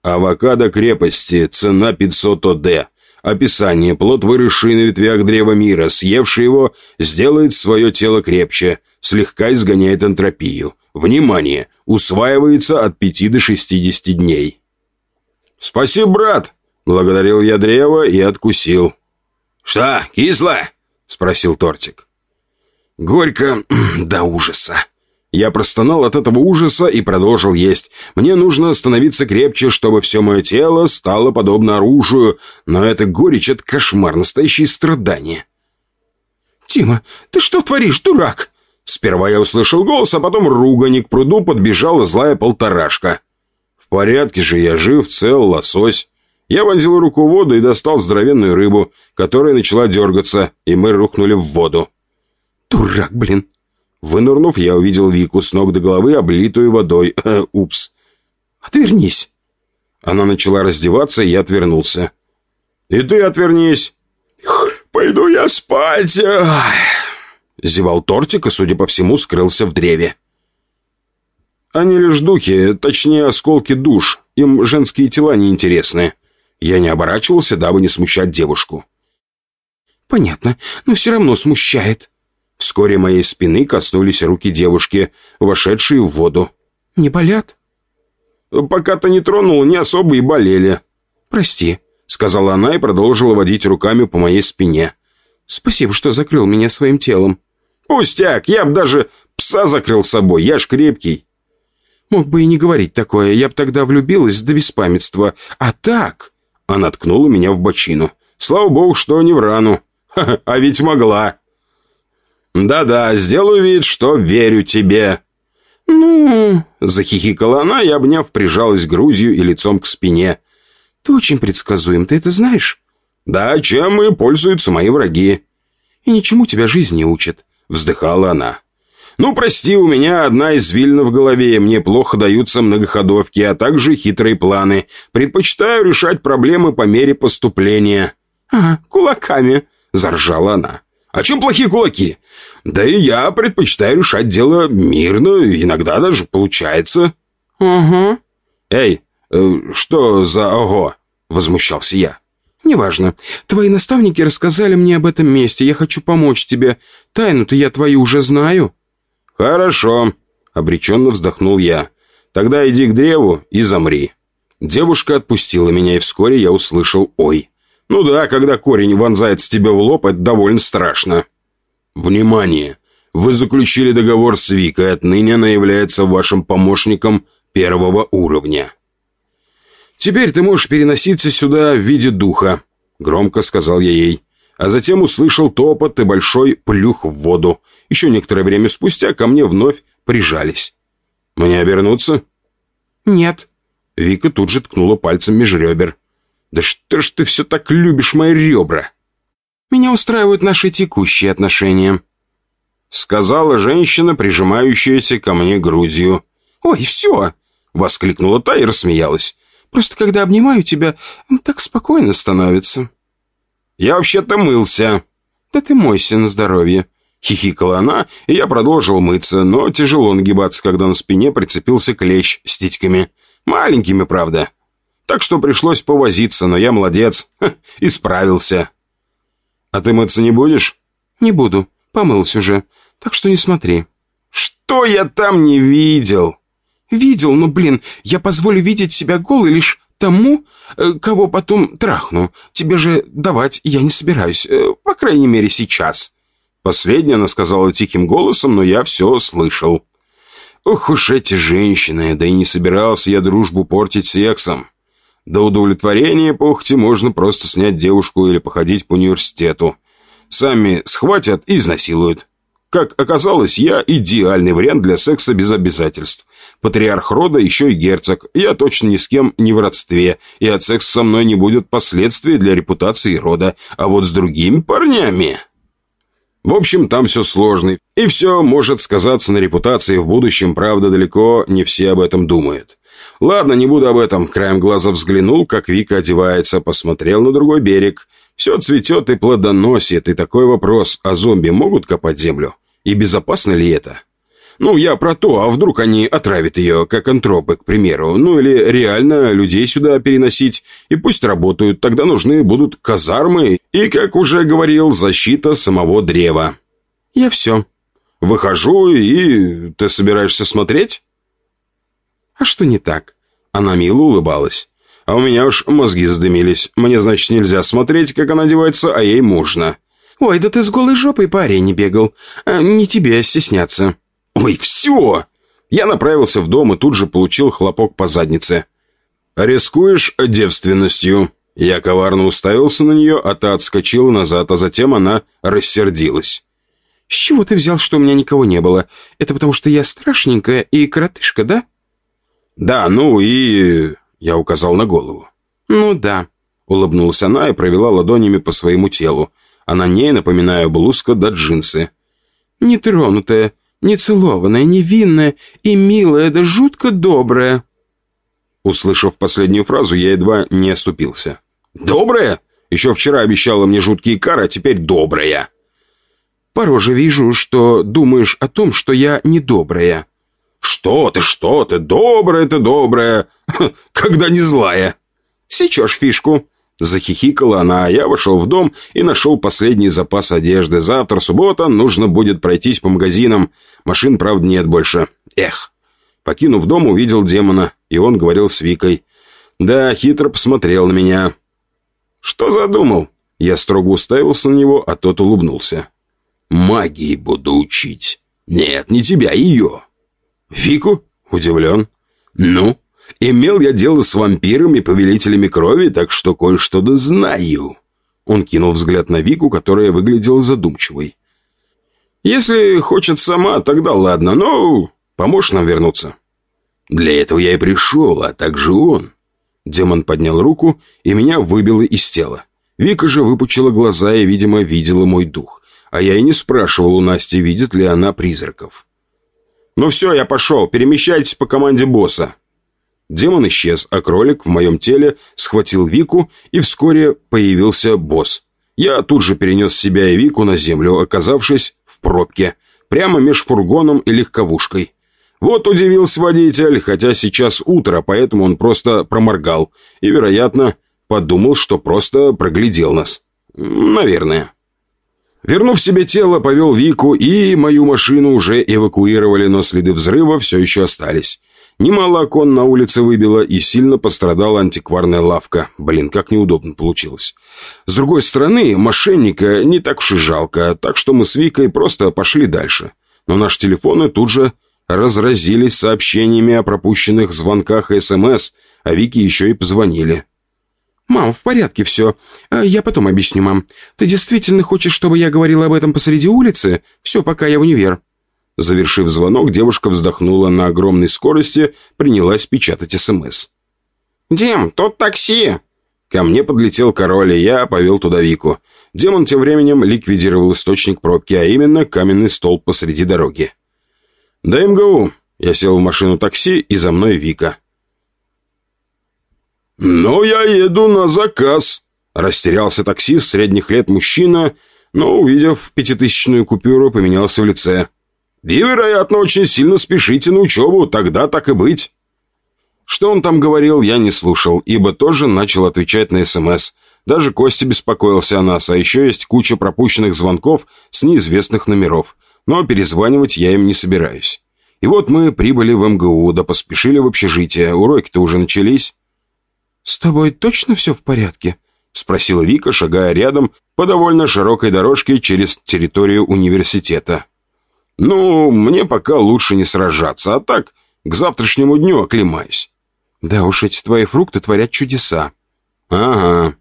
Авокадо крепости, цена 500 ОД. Описание. Плод, выросший на ветвях древа мира, съевший его, сделает свое тело крепче, слегка изгоняет энтропию. Внимание! Усваивается от 5 до 60 дней. «Спасибо, брат!» Благодарил я древо и откусил. «Что, кисло?» — спросил Тортик. Горько до ужаса. Я простонал от этого ужаса и продолжил есть. Мне нужно становиться крепче, чтобы все мое тело стало подобно оружию, но это горечь, это кошмар, настоящее страдание. «Тима, ты что творишь, дурак?» Сперва я услышал голос, а потом ругань, к пруду подбежала злая полторашка. Порядке же я жив, цел, лосось. Я вонзил руку в воду и достал здоровенную рыбу, которая начала дергаться, и мы рухнули в воду. Дурак, блин. Вынырнув, я увидел Вику с ног до головы, облитую водой. Э, упс. Отвернись. Она начала раздеваться, и я отвернулся. И ты отвернись. Пойду я спать. Зевал тортик и, судя по всему, скрылся в древе. Они лишь духи, точнее, осколки душ. Им женские тела неинтересны. Я не оборачивался, дабы не смущать девушку. «Понятно, но все равно смущает», Вскоре моей спины коснулись руки девушки, вошедшие в воду. «Не болят?» «Пока-то не тронул, не особо и болели». «Прости», — сказала она и продолжила водить руками по моей спине. «Спасибо, что закрыл меня своим телом». «Пустяк, я б даже пса закрыл собой, я ж крепкий». «Мог бы и не говорить такое, я б тогда влюбилась до беспамятства. А так...» Она ткнула меня в бочину. «Слава богу, что не в рану. Ха -ха, а ведь могла». «Да-да, сделаю вид, что верю тебе». «Ну...» — захихикала она и, обняв, прижалась грудью и лицом к спине. «Ты очень предсказуем, ты это знаешь?» «Да, чем и пользуются мои враги». «И ничему тебя жизнь не учит», — вздыхала она. «Ну, прости, у меня одна извилина в голове, мне плохо даются многоходовки, а также хитрые планы. Предпочитаю решать проблемы по мере поступления». «Ага, кулаками», — заржала она. А чем плохие кулаки? Да и я предпочитаю решать дело мирно, иногда даже получается». «Угу». «Эй, э, что за ого?» — возмущался я. «Неважно. Твои наставники рассказали мне об этом месте. Я хочу помочь тебе. Тайну-то я твою уже знаю». «Хорошо», — обреченно вздохнул я. «Тогда иди к древу и замри». Девушка отпустила меня, и вскоре я услышал «Ой». «Ну да, когда корень вонзается тебе в лоб, это довольно страшно». «Внимание! Вы заключили договор с Викой, отныне она является вашим помощником первого уровня». «Теперь ты можешь переноситься сюда в виде духа», — громко сказал я ей. А затем услышал топот и большой плюх в воду. Еще некоторое время спустя ко мне вновь прижались. «Мне обернуться?» «Нет». Вика тут же ткнула пальцем меж ребер. «Да что ж ты все так любишь мои ребра?» «Меня устраивают наши текущие отношения», — сказала женщина, прижимающаяся ко мне грудью. «Ой, все!» — воскликнула та и рассмеялась. «Просто когда обнимаю тебя, так спокойно становится». «Я вообще-то мылся». «Да ты мойся на здоровье». Хихикала она, и я продолжил мыться, но тяжело нагибаться, когда на спине прицепился клещ с титьками. Маленькими, правда. Так что пришлось повозиться, но я молодец. Ха, исправился. «А ты мыться не будешь?» «Не буду. Помылся уже. Так что не смотри». «Что я там не видел?» «Видел, но, блин, я позволю видеть себя голой лишь тому, э, кого потом трахну. Тебе же давать я не собираюсь, э, по крайней мере, сейчас». Последнее она сказала тихим голосом, но я все слышал. Ох уж эти женщины, да и не собирался я дружбу портить сексом. До удовлетворения похоти можно просто снять девушку или походить по университету. Сами схватят и изнасилуют. Как оказалось, я идеальный вариант для секса без обязательств. Патриарх рода еще и герцог. Я точно ни с кем не в родстве, и от секса со мной не будет последствий для репутации рода. А вот с другими парнями... В общем, там все сложно, и все может сказаться на репутации в будущем, правда, далеко не все об этом думают. Ладно, не буду об этом. Краем глаза взглянул, как Вика одевается, посмотрел на другой берег. Все цветет и плодоносит, и такой вопрос, а зомби могут копать землю? И безопасно ли это? Ну, я про то, а вдруг они отравят ее, как антропы, к примеру, ну или реально людей сюда переносить, и пусть работают, тогда нужны будут казармы и, как уже говорил, защита самого древа. Я все. Выхожу, и ты собираешься смотреть? А что не так? Она мило улыбалась. А у меня уж мозги задымились. Мне, значит, нельзя смотреть, как она одевается, а ей можно. Ой, да ты с голой жопой по арене бегал. А, не тебе стесняться. «Ой, все!» Я направился в дом и тут же получил хлопок по заднице. «Рискуешь девственностью?» Я коварно уставился на нее, а та отскочила назад, а затем она рассердилась. «С чего ты взял, что у меня никого не было? Это потому что я страшненькая и коротышка, да?» «Да, ну и...» Я указал на голову. «Ну да», — улыбнулась она и провела ладонями по своему телу, а на ней, напоминаю, блузка да джинсы. «Нетронутая, нецелованная, невинная и милая, да жутко добрая». Услышав последнюю фразу, я едва не оступился. «Добрая? Еще вчера обещала мне жуткие кары, а теперь добрая». «По роже вижу, что думаешь о том, что я недобрая». «Что ты, что ты, добрая ты, добрая, когда не злая». «Сечешь фишку», Захихикала она, а я вошел в дом и нашел последний запас одежды. Завтра суббота, нужно будет пройтись по магазинам. Машин, правда, нет больше. Эх. Покинув дом, увидел демона, и он говорил с Викой. Да, хитро посмотрел на меня. Что задумал? Я строго уставился на него, а тот улыбнулся. Магии буду учить. Нет, не тебя, ее. Вику? Удивлен. Ну? Имел я дело с вампирами, повелителями крови, так что кое-что да знаю». Он кинул взгляд на Вику, которая выглядела задумчивой. «Если хочет сама, тогда ладно, но поможешь нам вернуться?» «Для этого я и пришел, а также он». Демон поднял руку, и меня выбило из тела. Вика же выпучила глаза и, видимо, видела мой дух. А я и не спрашивал у Насти, видит ли она призраков. «Ну все, я пошел. Перемещайтесь по команде босса». Демон исчез, а кролик в моем теле схватил Вику, и вскоре появился босс. Я тут же перенес себя и Вику на землю, оказавшись в пробке, прямо меж фургоном и легковушкой. Вот удивился водитель, хотя сейчас утро, поэтому он просто проморгал и, вероятно, Подумал, что просто проглядел нас. Наверное. Вернув себе тело, повел Вику, и мою машину уже эвакуировали, но следы взрыва все еще остались. Немало окон на улице выбило, и сильно пострадала антикварная лавка. Блин, как неудобно получилось. С другой стороны, мошенника не так уж и жалко, так что мы с Викой просто пошли дальше. Но наши телефоны тут же разразились сообщениями о пропущенных звонках и СМС, а Вике еще и позвонили. «Мам, в порядке все. А я потом объясню, мам. Ты действительно хочешь, чтобы я говорила об этом посреди улицы? Все, пока я в универ». Завершив звонок, девушка вздохнула на огромной скорости, принялась печатать СМС. «Дим, тут такси!» Ко мне подлетел король, и я повел туда Вику. Демон тем временем ликвидировал источник пробки, а именно каменный столб посреди дороги. «Да МГУ!» Я сел в машину такси, и за мной Вика. «Но я еду на заказ», – растерялся таксист средних лет мужчина, но, увидев пятитысячную купюру, поменялся в лице. «И, вероятно, очень сильно спешите на учебу, тогда так и быть». Что он там говорил, я не слушал, ибо тоже начал отвечать на СМС. Даже Костя беспокоился о нас, а еще есть куча пропущенных звонков с неизвестных номеров. Но перезванивать я им не собираюсь. И вот мы прибыли в МГУ, да поспешили в общежитие. Уроки-то уже начались. «С тобой точно все в порядке?» — спросила Вика, шагая рядом по довольно широкой дорожке через территорию университета. «Ну, мне пока лучше не сражаться, а так к завтрашнему дню оклемаюсь». «Да уж, эти твои фрукты творят чудеса». «Ага».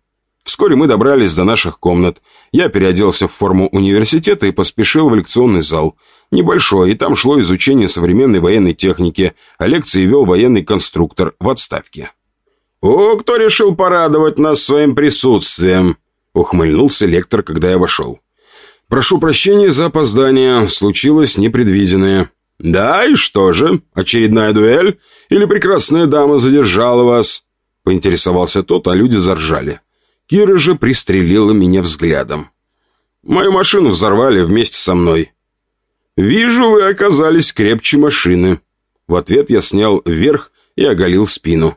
Вскоре мы добрались до наших комнат. Я переоделся в форму университета и поспешил в лекционный зал. Небольшой, и там шло изучение современной военной техники, а лекции вел военный конструктор в отставке. «О, кто решил порадовать нас своим присутствием?» — ухмыльнулся лектор, когда я вошел. «Прошу прощения за опоздание. Случилось непредвиденное». «Да, и что же? Очередная дуэль? Или прекрасная дама задержала вас?» — поинтересовался тот, а люди заржали. Кира же пристрелила меня взглядом. «Мою машину взорвали вместе со мной». «Вижу, вы оказались крепче машины». В ответ я снял вверх и оголил спину.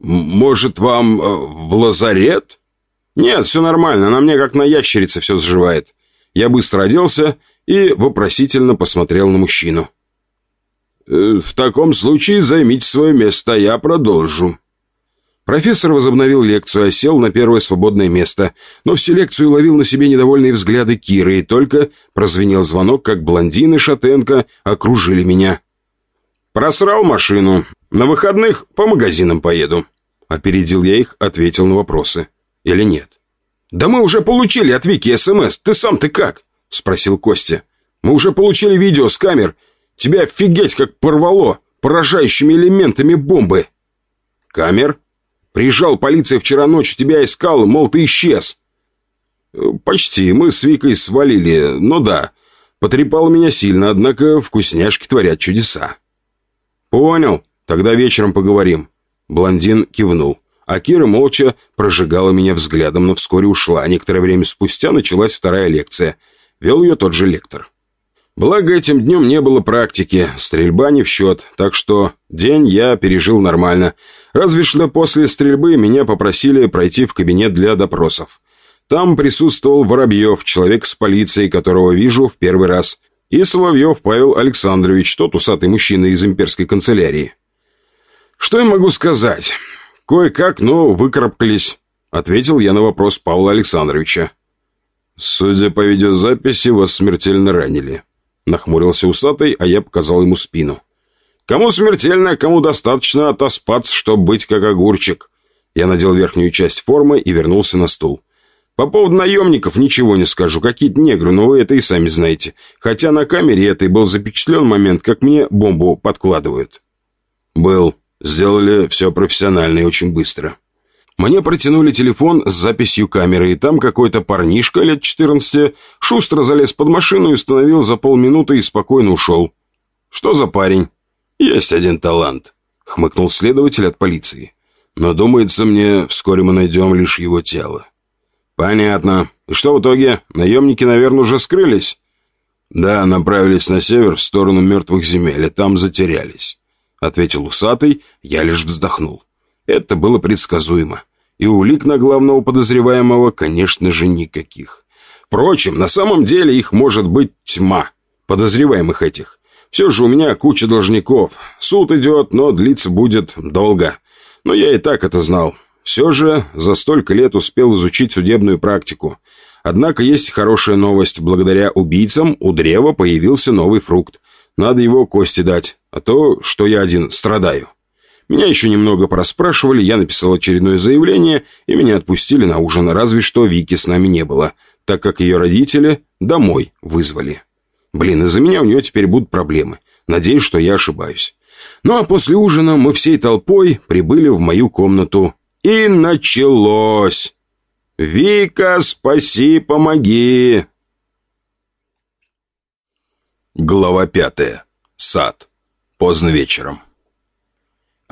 «Может, вам э, в лазарет?» «Нет, все нормально, на мне как на ящерице все сживает». Я быстро оделся и вопросительно посмотрел на мужчину. «Э, «В таком случае займите свое место, я продолжу». Профессор возобновил лекцию, а сел на первое свободное место, но всю лекцию ловил на себе недовольные взгляды Киры, и только прозвенел звонок, как блондин и шатенка окружили меня. «Просрал машину. На выходных по магазинам поеду». Опередил я их, ответил на вопросы. Или нет? «Да мы уже получили от Вики СМС. Ты сам-ты как?» Спросил Костя. «Мы уже получили видео с камер. Тебя офигеть как порвало поражающими элементами бомбы». «Камер?» «Приезжал полиция вчера ночью, тебя искал, мол, ты исчез». «Почти. Мы с Викой свалили. Но да, потрепало меня сильно, однако вкусняшки творят чудеса». «Понял. Тогда вечером поговорим». Блондин кивнул, а Кира молча прожигала меня взглядом, но вскоре ушла. Некоторое время спустя началась вторая лекция. Вел ее тот же лектор. Благо, этим днем не было практики, стрельба не в счет, так что день я пережил нормально. Разве что после стрельбы меня попросили пройти в кабинет для допросов. Там присутствовал Воробьев, человек с полицией, которого вижу в первый раз, и Соловьев Павел Александрович, тот усатый мужчина из имперской канцелярии. «Что я могу сказать? Кое-как, но выкарабкались», — ответил я на вопрос Павла Александровича. «Судя по видеозаписи, вас смертельно ранили», — нахмурился усатый, а я показал ему спину. «Кому смертельно, кому достаточно отоспаться, чтобы быть как огурчик». Я надел верхнюю часть формы и вернулся на стул. «По поводу наемников ничего не скажу. Какие-то негры, но вы это и сами знаете. Хотя на камере этой был запечатлен момент, как мне бомбу подкладывают». «Был», Сделали все профессионально и очень быстро. Мне протянули телефон с записью камеры, и там какой-то парнишка лет 14 шустро залез под машину и установил за полминуты и спокойно ушел. «Что за парень?» «Есть один талант», — хмыкнул следователь от полиции. «Но, думается мне, вскоре мы найдем лишь его тело». «Понятно. И что в итоге? Наемники, наверное, уже скрылись?» «Да, направились на север, в сторону мертвых земель, и там затерялись» ответил усатый, я лишь вздохнул. Это было предсказуемо. И улик на главного подозреваемого, конечно же, никаких. Впрочем, на самом деле их может быть тьма, подозреваемых этих. Все же у меня куча должников. Суд идет, но длиться будет долго. Но я и так это знал. Все же за столько лет успел изучить судебную практику. Однако есть хорошая новость. Благодаря убийцам у древа появился новый фрукт. Надо его кости дать, а то, что я один страдаю. Меня еще немного проспрашивали, я написал очередное заявление, и меня отпустили на ужин, разве что Вики с нами не было, так как ее родители домой вызвали. Блин, из-за меня у нее теперь будут проблемы. Надеюсь, что я ошибаюсь. Ну а после ужина мы всей толпой прибыли в мою комнату. И началось. «Вика, спаси, помоги!» Глава пятая. Сад. Поздно вечером.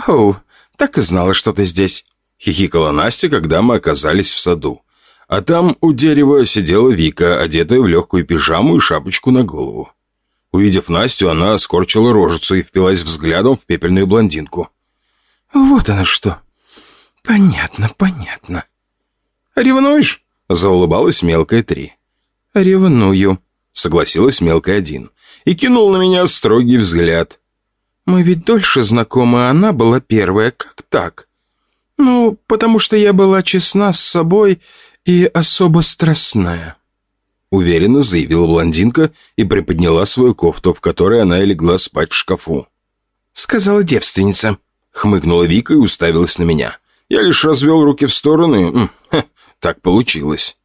«Оу, так и знала, что ты здесь», — хихикала Настя, когда мы оказались в саду. А там у дерева сидела Вика, одетая в легкую пижаму и шапочку на голову. Увидев Настю, она скорчила рожицу и впилась взглядом в пепельную блондинку. «Вот она что. Понятно, понятно». «Ревнуешь?» — заулыбалась мелкая три. «Ревную», — согласилась мелкая один. И кинул на меня строгий взгляд. Мы ведь дольше знакомы, а она была первая. Как так? Ну, потому что я была честна с собой и особо страстная. Уверенно заявила блондинка и приподняла свою кофту, в которой она и легла спать в шкафу. «Сказала девственница», — хмыкнула Вика и уставилась на меня. Я лишь развел руки в стороны. Ха, так получилось.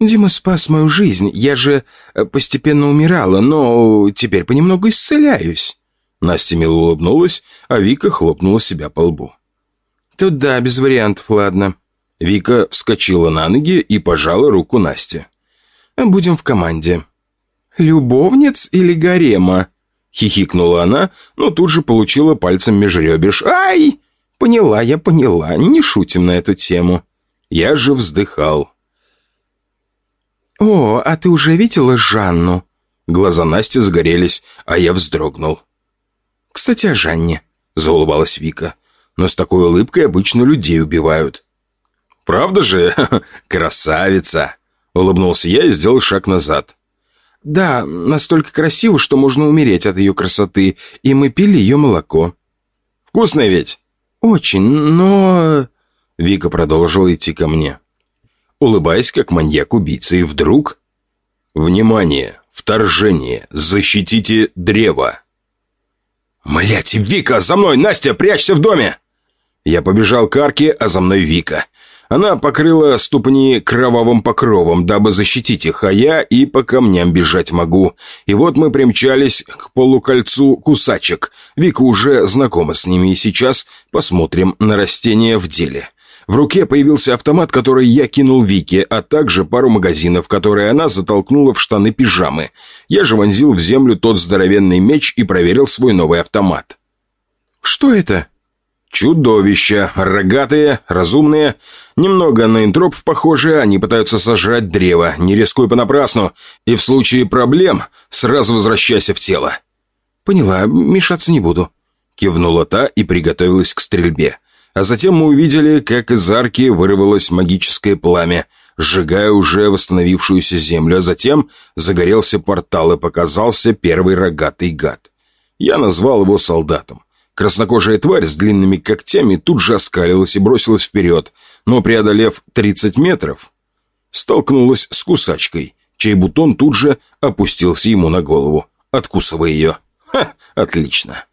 «Дима спас мою жизнь. Я же э, постепенно умирала, но теперь понемногу исцеляюсь». Настя мило улыбнулась, а Вика хлопнула себя по лбу. «Тут да, без вариантов, ладно». Вика вскочила на ноги и пожала руку Насте. «Будем в команде». «Любовниц или гарема?» Хихикнула она, но тут же получила пальцем межребеж. «Ай!» «Поняла я, поняла. Не шутим на эту тему». Я же вздыхал. «О, а ты уже видела Жанну?» Глаза Насти загорелись, а я вздрогнул. «Кстати, о Жанне», — заулыбалась Вика. «Но с такой улыбкой обычно людей убивают». «Правда же? Красавица!» — улыбнулся я и сделал шаг назад. «Да, настолько красиво, что можно умереть от ее красоты, и мы пили ее молоко». «Вкусное ведь?» «Очень, но...» Вика продолжила идти ко мне. Улыбаясь, как маньяк-убийца, и вдруг... «Внимание! Вторжение! Защитите древо!» «Млять, Вика, за мной! Настя, прячься в доме!» Я побежал к арке, а за мной Вика. Она покрыла ступни кровавым покровом, дабы защитить их, а я и по камням бежать могу. И вот мы примчались к полукольцу кусачек. Вика уже знакома с ними, и сейчас посмотрим на растения в деле. В руке появился автомат, который я кинул Вике, а также пару магазинов, которые она затолкнула в штаны пижамы. Я же вонзил в землю тот здоровенный меч и проверил свой новый автомат. «Что это?» «Чудовища. Рогатые, разумные. Немного на интропов похожи, они пытаются сожрать древо. Не рискуй понапрасну. И в случае проблем сразу возвращайся в тело». «Поняла, мешаться не буду», — кивнула та и приготовилась к стрельбе. А затем мы увидели, как из арки вырвалось магическое пламя, сжигая уже восстановившуюся землю, а затем загорелся портал и показался первый рогатый гад. Я назвал его солдатом. Краснокожая тварь с длинными когтями тут же оскалилась и бросилась вперед, но, преодолев 30 метров, столкнулась с кусачкой, чей бутон тут же опустился ему на голову, откусывая ее. Ха, отлично.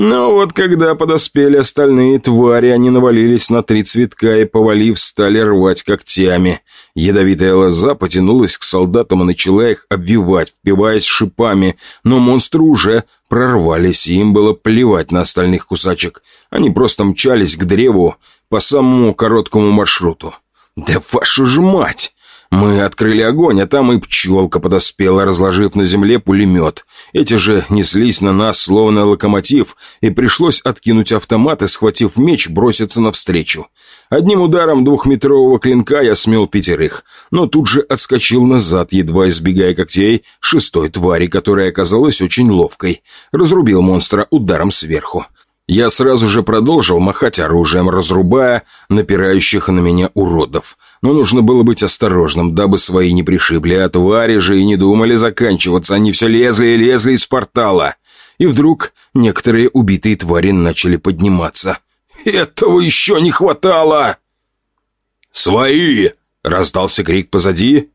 Но вот когда подоспели остальные твари, они навалились на три цветка и, повалив, стали рвать когтями. Ядовитая лоза потянулась к солдатам и начала их обвивать, впиваясь шипами, но монстры уже прорвались, и им было плевать на остальных кусачек. Они просто мчались к древу по самому короткому маршруту. «Да вашу ж мать!» Мы открыли огонь, а там и пчелка подоспела, разложив на земле пулемет. Эти же неслись на нас, словно локомотив, и пришлось откинуть автомат и, схватив меч, броситься навстречу. Одним ударом двухметрового клинка я смел пятерых, но тут же отскочил назад, едва избегая когтей шестой твари, которая оказалась очень ловкой. Разрубил монстра ударом сверху. Я сразу же продолжил махать оружием, разрубая напирающих на меня уродов. Но нужно было быть осторожным, дабы свои не пришибли, а твари же и не думали заканчиваться. Они все лезли и лезли из портала. И вдруг некоторые убитые твари начали подниматься. Этого еще не хватало! «Свои!» — раздался крик позади,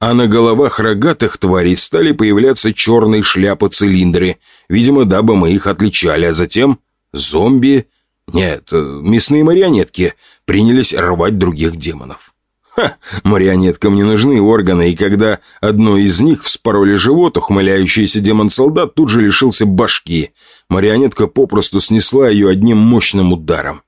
а на головах рогатых тварей стали появляться черные шляпы-цилиндры, видимо, дабы мы их отличали, а затем зомби... Нет, мясные марионетки принялись рвать других демонов. Ха, марионеткам не нужны органы, и когда одной из них вспороли живот, ухмыляющийся демон-солдат тут же лишился башки. Марионетка попросту снесла ее одним мощным ударом.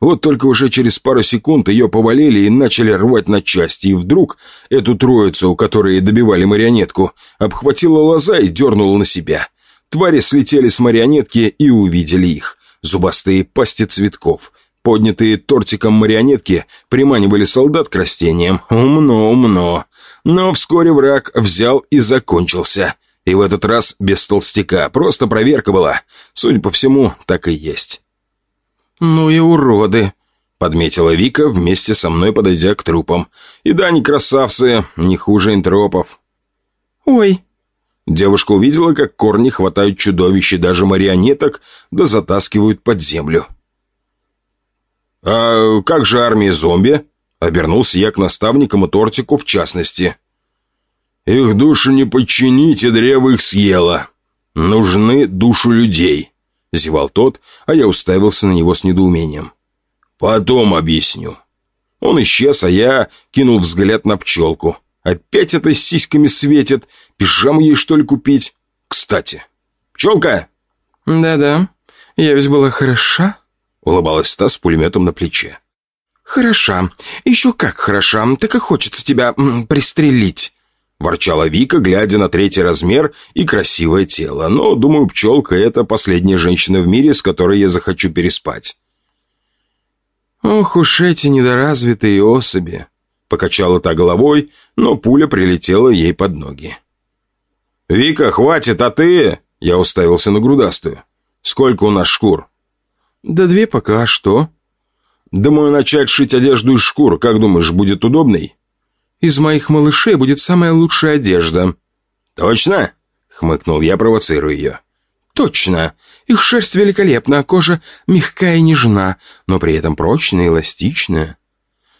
Вот только уже через пару секунд ее повалили и начали рвать на части, и вдруг эту троицу, у которой добивали марионетку, обхватила лоза и дернула на себя. Твари слетели с марионетки и увидели их. Зубастые пасти цветков. Поднятые тортиком марионетки приманивали солдат к растениям. Умно, умно. Но вскоре враг взял и закончился. И в этот раз без толстяка. Просто проверка была. Судя по всему, так и есть. «Ну и уроды», — подметила Вика, вместе со мной подойдя к трупам. «И да, не красавцы, не хуже интропов». «Ой». Девушка увидела, как корни хватают чудовищ даже марионеток, да затаскивают под землю. «А как же армия зомби?» — обернулся я к наставникам и тортику в частности. «Их души не подчинить, и древо их съело. Нужны души людей». — зевал тот, а я уставился на него с недоумением. «Потом объясню». Он исчез, а я кинул взгляд на пчелку. Опять это с сиськами светит. Пижаму ей, что ли, купить? Кстати, пчелка! Да-да, я ведь была хороша, улыбалась та с пулеметом на плече. Хороша. Еще как хороша. Так и хочется тебя м, пристрелить. Ворчала Вика, глядя на третий размер и красивое тело. Но, думаю, пчелка — это последняя женщина в мире, с которой я захочу переспать. «Ох уж эти недоразвитые особи!» Покачала та головой, но пуля прилетела ей под ноги. «Вика, хватит, а ты...» Я уставился на грудастую. «Сколько у нас шкур?» «Да две пока, а что?» «Думаю, начать шить одежду из шкур, как думаешь, будет удобней?» Из моих малышей будет самая лучшая одежда». «Точно?» — хмыкнул я, провоцируя ее. «Точно. Их шерсть великолепна, а кожа мягкая и нежна, но при этом прочная и эластичная».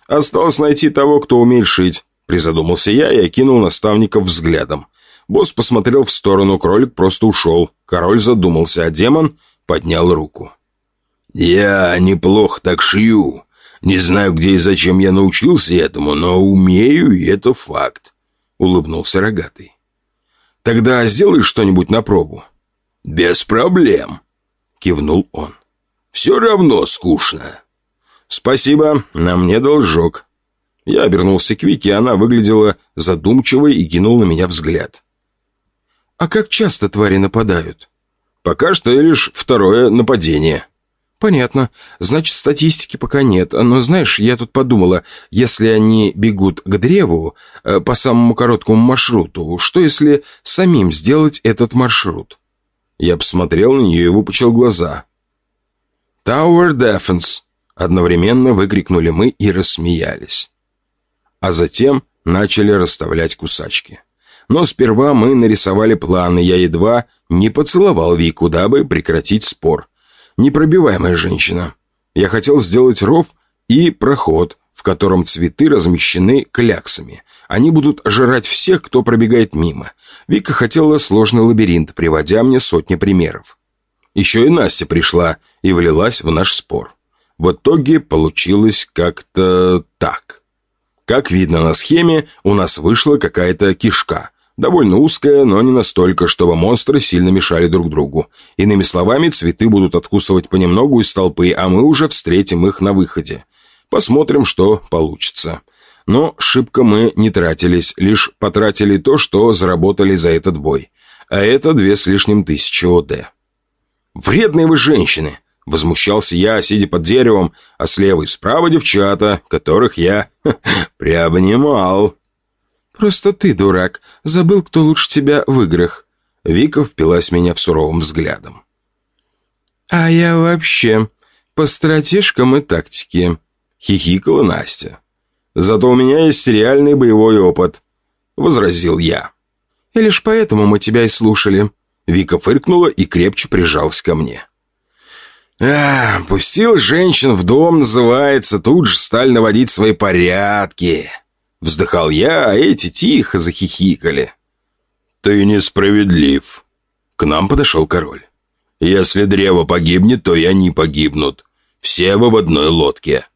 «Осталось найти того, кто умеет шить», — призадумался я и окинул наставников взглядом. Босс посмотрел в сторону, кролик просто ушел. Король задумался, а демон поднял руку. «Я неплохо так шью. Не знаю, где и зачем я научился этому, но умею, и это факт», — улыбнулся рогатый. «Тогда сделай что-нибудь на пробу». «Без проблем», — кивнул он. «Все равно скучно». «Спасибо, на мне должок». Я обернулся к Вике, она выглядела задумчивой и кинул на меня взгляд. «А как часто твари нападают?» «Пока что лишь второе нападение». «Понятно. Значит, статистики пока нет. Но знаешь, я тут подумала, если они бегут к древу э, по самому короткому маршруту, что если самим сделать этот маршрут?» Я посмотрел на нее и выпучил глаза. «Tower Defense!» Одновременно выкрикнули мы и рассмеялись. А затем начали расставлять кусачки. Но сперва мы нарисовали планы, я едва не поцеловал Вику, дабы прекратить спор непробиваемая женщина. Я хотел сделать ров и проход, в котором цветы размещены кляксами. Они будут жрать всех, кто пробегает мимо. Вика хотела сложный лабиринт, приводя мне сотни примеров. Еще и Настя пришла и влилась в наш спор. В итоге получилось как-то так. Как видно на схеме, у нас вышла какая-то кишка – Довольно узкая, но не настолько, чтобы монстры сильно мешали друг другу. Иными словами, цветы будут откусывать понемногу из толпы, а мы уже встретим их на выходе. Посмотрим, что получится. Но шибко мы не тратились, лишь потратили то, что заработали за этот бой. А это две с лишним тысячи ОД. «Вредные вы женщины!» Возмущался я, сидя под деревом, а слева и справа девчата, которых я приобнимал. «Просто ты, дурак, забыл, кто лучше тебя в играх». Вика впилась меня в суровым взглядом. «А я вообще по стратежкам и тактике», — хихикала Настя. «Зато у меня есть реальный боевой опыт», — возразил я. «И лишь поэтому мы тебя и слушали». Вика фыркнула и крепче прижалась ко мне. «А, пустил женщин в дом, называется, тут же стали наводить свои порядки». Вздыхал я, а эти тихо захихикали. «Ты несправедлив». К нам подошел король. «Если древо погибнет, то и они погибнут. Все в одной лодке».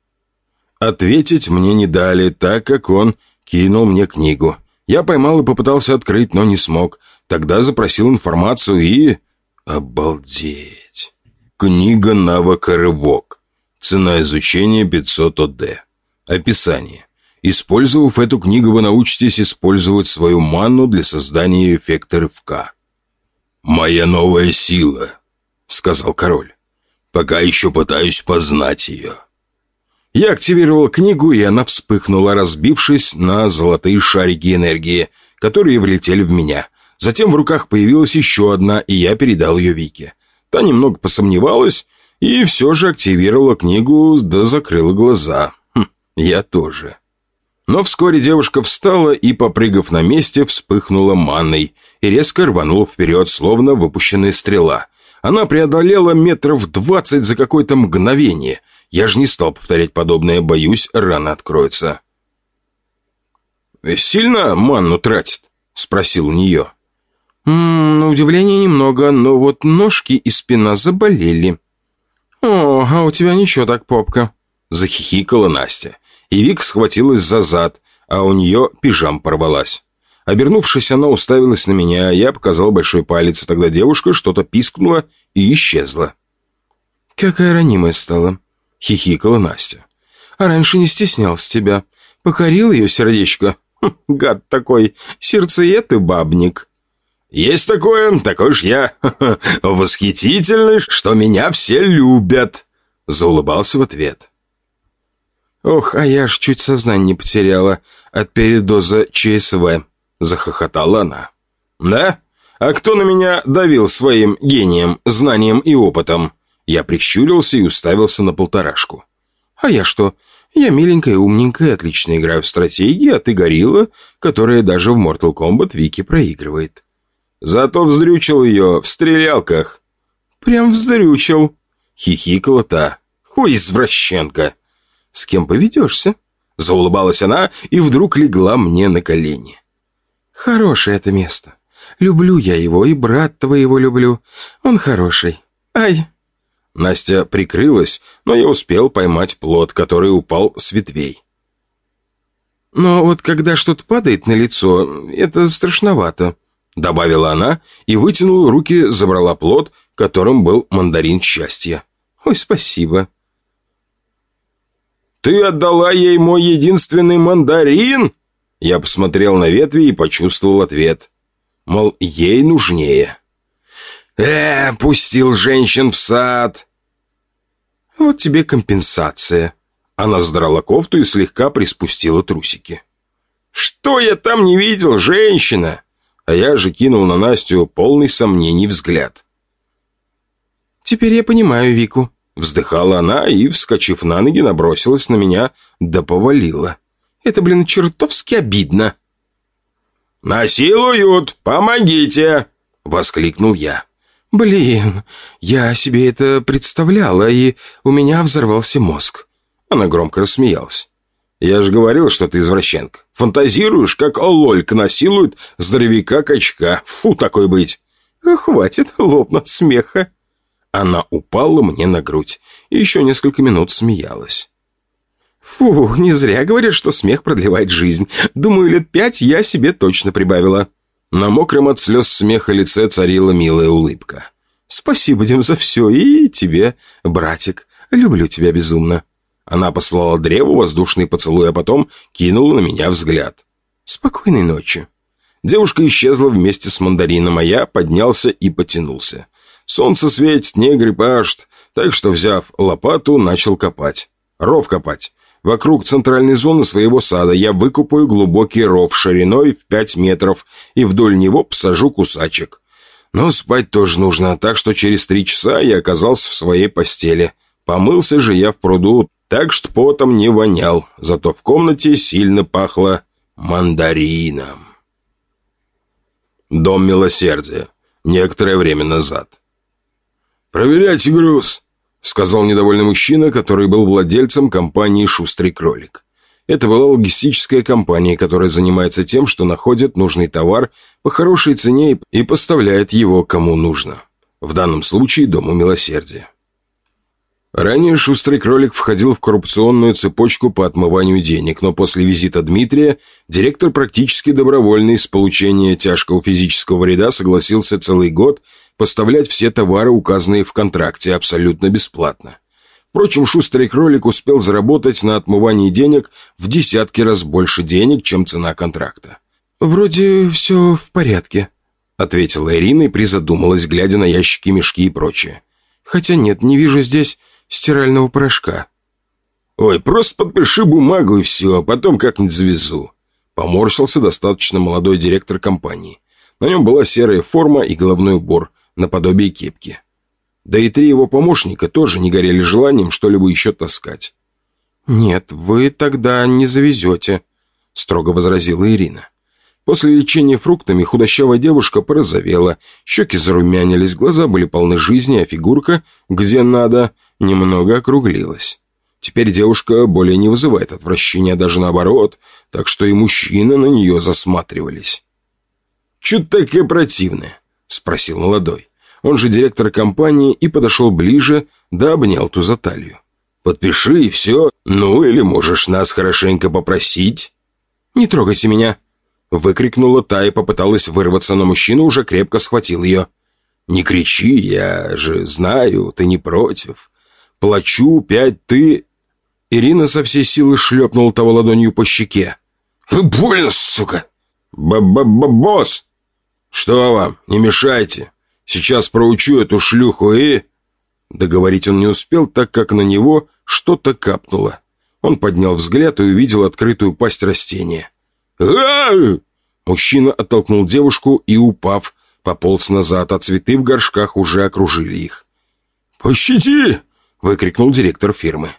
Ответить мне не дали, так как он кинул мне книгу. Я поймал и попытался открыть, но не смог. Тогда запросил информацию и... Обалдеть. Книга навыка «Рывок». Цена изучения 500 ОД. Описание. Использовав эту книгу, вы научитесь использовать свою манну для создания эффекта рывка. «Моя новая сила», — сказал король. «Пока еще пытаюсь познать ее». Я активировал книгу, и она вспыхнула, разбившись на золотые шарики энергии, которые влетели в меня. Затем в руках появилась еще одна, и я передал ее Вике. Та немного посомневалась и все же активировала книгу, да закрыла глаза. Хм, я тоже. Но вскоре девушка встала и, попрыгав на месте, вспыхнула манной и резко рванула вперед, словно выпущенная стрела. Она преодолела метров двадцать за какое-то мгновение. Я же не стал повторять подобное, боюсь, рано откроется. «Сильно манну тратит?» — спросил у нее. «М -м, «На удивление немного, но вот ножки и спина заболели». «О, а у тебя ничего так, попка», — захихикала Настя и Вик схватилась за зад, а у нее пижам порвалась. Обернувшись, она уставилась на меня, а я показал большой палец, и тогда девушка что-то пискнула и исчезла. «Какая ранимая стала», — хихикала Настя. «А раньше не стеснялся тебя. Покорил ее сердечко. Хм, гад такой, сердцеед и бабник». «Есть такое, такой ж я восхитительный, что меня все любят», — заулыбался в ответ. «Ох, а я ж чуть сознание не потеряла от передоза ЧСВ», — захохотала она. «Да? А кто на меня давил своим гением, знанием и опытом?» Я прищурился и уставился на полторашку. «А я что? Я миленькая, умненькая, отлично играю в стратегии, а ты горилла, которая даже в Mortal Kombat Вики проигрывает». «Зато вздрючил ее в стрелялках». «Прям вздрючил», — хихикала та. «Ой, извращенка!» «С кем поведешься?» Заулыбалась она и вдруг легла мне на колени. «Хорошее это место. Люблю я его, и брат твоего люблю. Он хороший. Ай!» Настя прикрылась, но я успел поймать плод, который упал с ветвей. «Но вот когда что-то падает на лицо, это страшновато», — добавила она и вытянула руки, забрала плод, которым был мандарин счастья. «Ой, спасибо». «Ты отдала ей мой единственный мандарин?» Я посмотрел на ветви и почувствовал ответ. Мол, ей нужнее. «Э, пустил женщин в сад!» «Вот тебе компенсация». Она задрала кофту и слегка приспустила трусики. «Что я там не видел, женщина?» А я же кинул на Настю полный сомнений взгляд. «Теперь я понимаю Вику», Вздыхала она и, вскочив на ноги, набросилась на меня, да повалила. Это, блин, чертовски обидно. «Насилуют! Помогите!» — воскликнул я. «Блин, я себе это представляла, и у меня взорвался мозг». Она громко рассмеялась. «Я же говорил, что ты извращенка. Фантазируешь, как лолька насилует здоровяка-качка. Фу, такой быть!» «Хватит, лопну от смеха!» Она упала мне на грудь и еще несколько минут смеялась. «Фу, не зря говорят, что смех продлевает жизнь. Думаю, лет пять я себе точно прибавила». На мокром от слез смеха лице царила милая улыбка. «Спасибо, Дим, за все. И тебе, братик. Люблю тебя безумно». Она послала древу воздушный поцелуй, а потом кинула на меня взгляд. «Спокойной ночи». Девушка исчезла вместе с мандарином, а я поднялся и потянулся. Солнце светит, негры пашут, так что, взяв лопату, начал копать. Ров копать. Вокруг центральной зоны своего сада я выкупаю глубокий ров шириной в 5 метров и вдоль него посажу кусачек. Но спать тоже нужно, так что через три часа я оказался в своей постели. Помылся же я в пруду, так что потом не вонял, зато в комнате сильно пахло мандарином. Дом милосердия. Некоторое время назад. «Проверяйте груз», — сказал недовольный мужчина, который был владельцем компании «Шустрый кролик». Это была логистическая компания, которая занимается тем, что находит нужный товар по хорошей цене и поставляет его кому нужно. В данном случае Дому Милосердия. Ранее шустрый кролик входил в коррупционную цепочку по отмыванию денег, но после визита Дмитрия директор практически добровольный с получения тяжкого физического вреда согласился целый год поставлять все товары, указанные в контракте, абсолютно бесплатно. Впрочем, шустрый кролик успел заработать на отмывании денег в десятки раз больше денег, чем цена контракта. «Вроде все в порядке», — ответила Ирина и призадумалась, глядя на ящики, мешки и прочее. «Хотя нет, не вижу здесь стирального порошка». «Ой, просто подпиши бумагу и все, а потом как-нибудь завезу». Поморщился достаточно молодой директор компании. На нем была серая форма и головной убор, наподобие кепки. Да и три его помощника тоже не горели желанием что-либо еще таскать. «Нет, вы тогда не завезете», — строго возразила Ирина. После лечения фруктами худощавая девушка порозовела, щеки зарумянились, глаза были полны жизни, а фигурка, где надо, немного округлилась. Теперь девушка более не вызывает отвращения, даже наоборот, так что и мужчины на нее засматривались. «Чё такая противная?» — спросил молодой. Он же директор компании и подошел ближе, да обнял ту за талию. «Подпиши и все, ну или можешь нас хорошенько попросить». «Не трогайте меня!» Выкрикнула та и попыталась вырваться, но мужчина уже крепко схватил ее. «Не кричи, я же знаю, ты не против. Плачу пять, ты...» Ирина со всей силы шлепнула того ладонью по щеке. «Больно, сука!» «Ба-ба-ба-босс!» «Что вам? Не мешайте. Сейчас проучу эту шлюху и...» Договорить он не успел, так как на него что-то капнуло. Он поднял взгляд и увидел открытую пасть растения. а Мужчина оттолкнул девушку и, упав, пополз назад, а цветы в горшках уже окружили их. «Пощади!» — выкрикнул директор фирмы.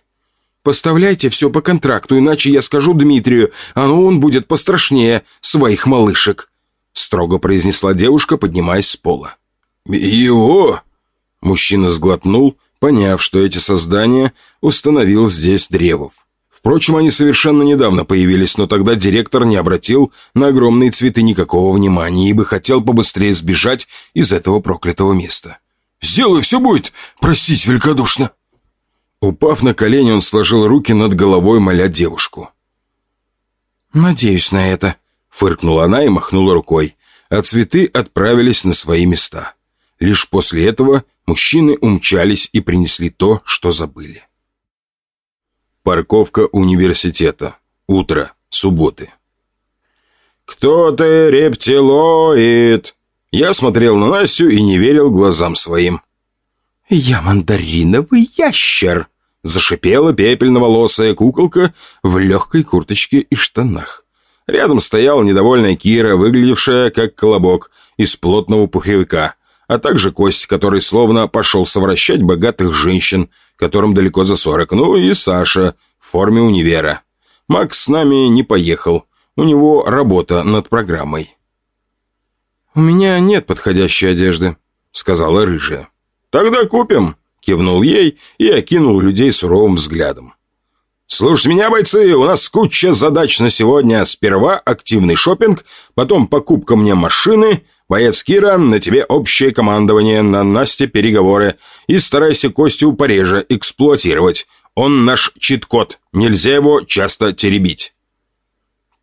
«Поставляйте все по контракту, иначе я скажу Дмитрию, а он будет пострашнее своих малышек», — строго произнесла девушка, поднимаясь с пола. «Его?» Мужчина сглотнул, поняв, что эти создания установил здесь Древов. Впрочем, они совершенно недавно появились, но тогда директор не обратил на огромные цветы никакого внимания, ибо хотел побыстрее сбежать из этого проклятого места. «Сделаю, все будет, простить великодушно!» Упав на колени, он сложил руки над головой, моля девушку. «Надеюсь на это», — фыркнула она и махнула рукой, а цветы отправились на свои места. Лишь после этого мужчины умчались и принесли то, что забыли. Парковка университета. Утро. Субботы. «Кто ты, рептилоид?» Я смотрел на Настю и не верил глазам своим. «Я мандариновый ящер», — зашипела пепельноволосая куколка в легкой курточке и штанах. Рядом стояла недовольная Кира, выглядевшая как колобок из плотного пуховика, а также Кость, который словно пошел совращать богатых женщин, которым далеко за сорок, ну и Саша в форме универа. Макс с нами не поехал, у него работа над программой. «У меня нет подходящей одежды», — сказала рыжая. «Тогда купим», — кивнул ей и окинул людей суровым взглядом. «Слушайте меня, бойцы, у нас куча задач на сегодня. Сперва активный шопинг, потом покупка мне машины, «Боец Кира, на тебе общее командование, на Насте переговоры. И старайся Костю пореже эксплуатировать. Он наш чит-код, нельзя его часто теребить».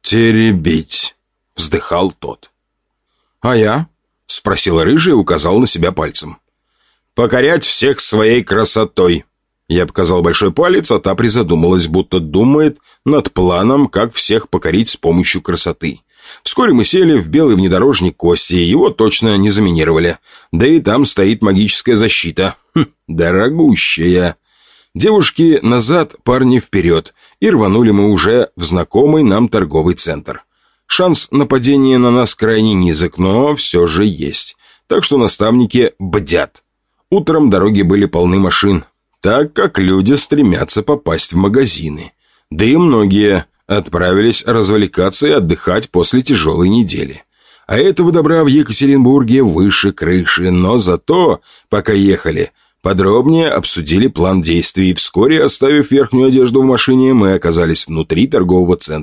«Теребить», — вздыхал тот. «А я?» — спросил Рыжий и указал на себя пальцем. «Покорять всех своей красотой». Я показал большой палец, а та призадумалась, будто думает над планом, как всех покорить с помощью красоты. Вскоре мы сели в белый внедорожник Кости, его точно не заминировали. Да и там стоит магическая защита. Хм, дорогущая. Девушки назад, парни вперед. И рванули мы уже в знакомый нам торговый центр. Шанс нападения на нас крайне низок, но все же есть. так что наставники бдят. Утром дороги были полны машин, так как люди стремятся попасть в магазины. Да и многие отправились развлекаться и отдыхать после тяжелой недели. А этого добра в Екатеринбурге выше крыши, но зато, пока ехали, подробнее обсудили план действий. Вскоре, оставив верхнюю одежду в машине, мы оказались внутри торгового центра.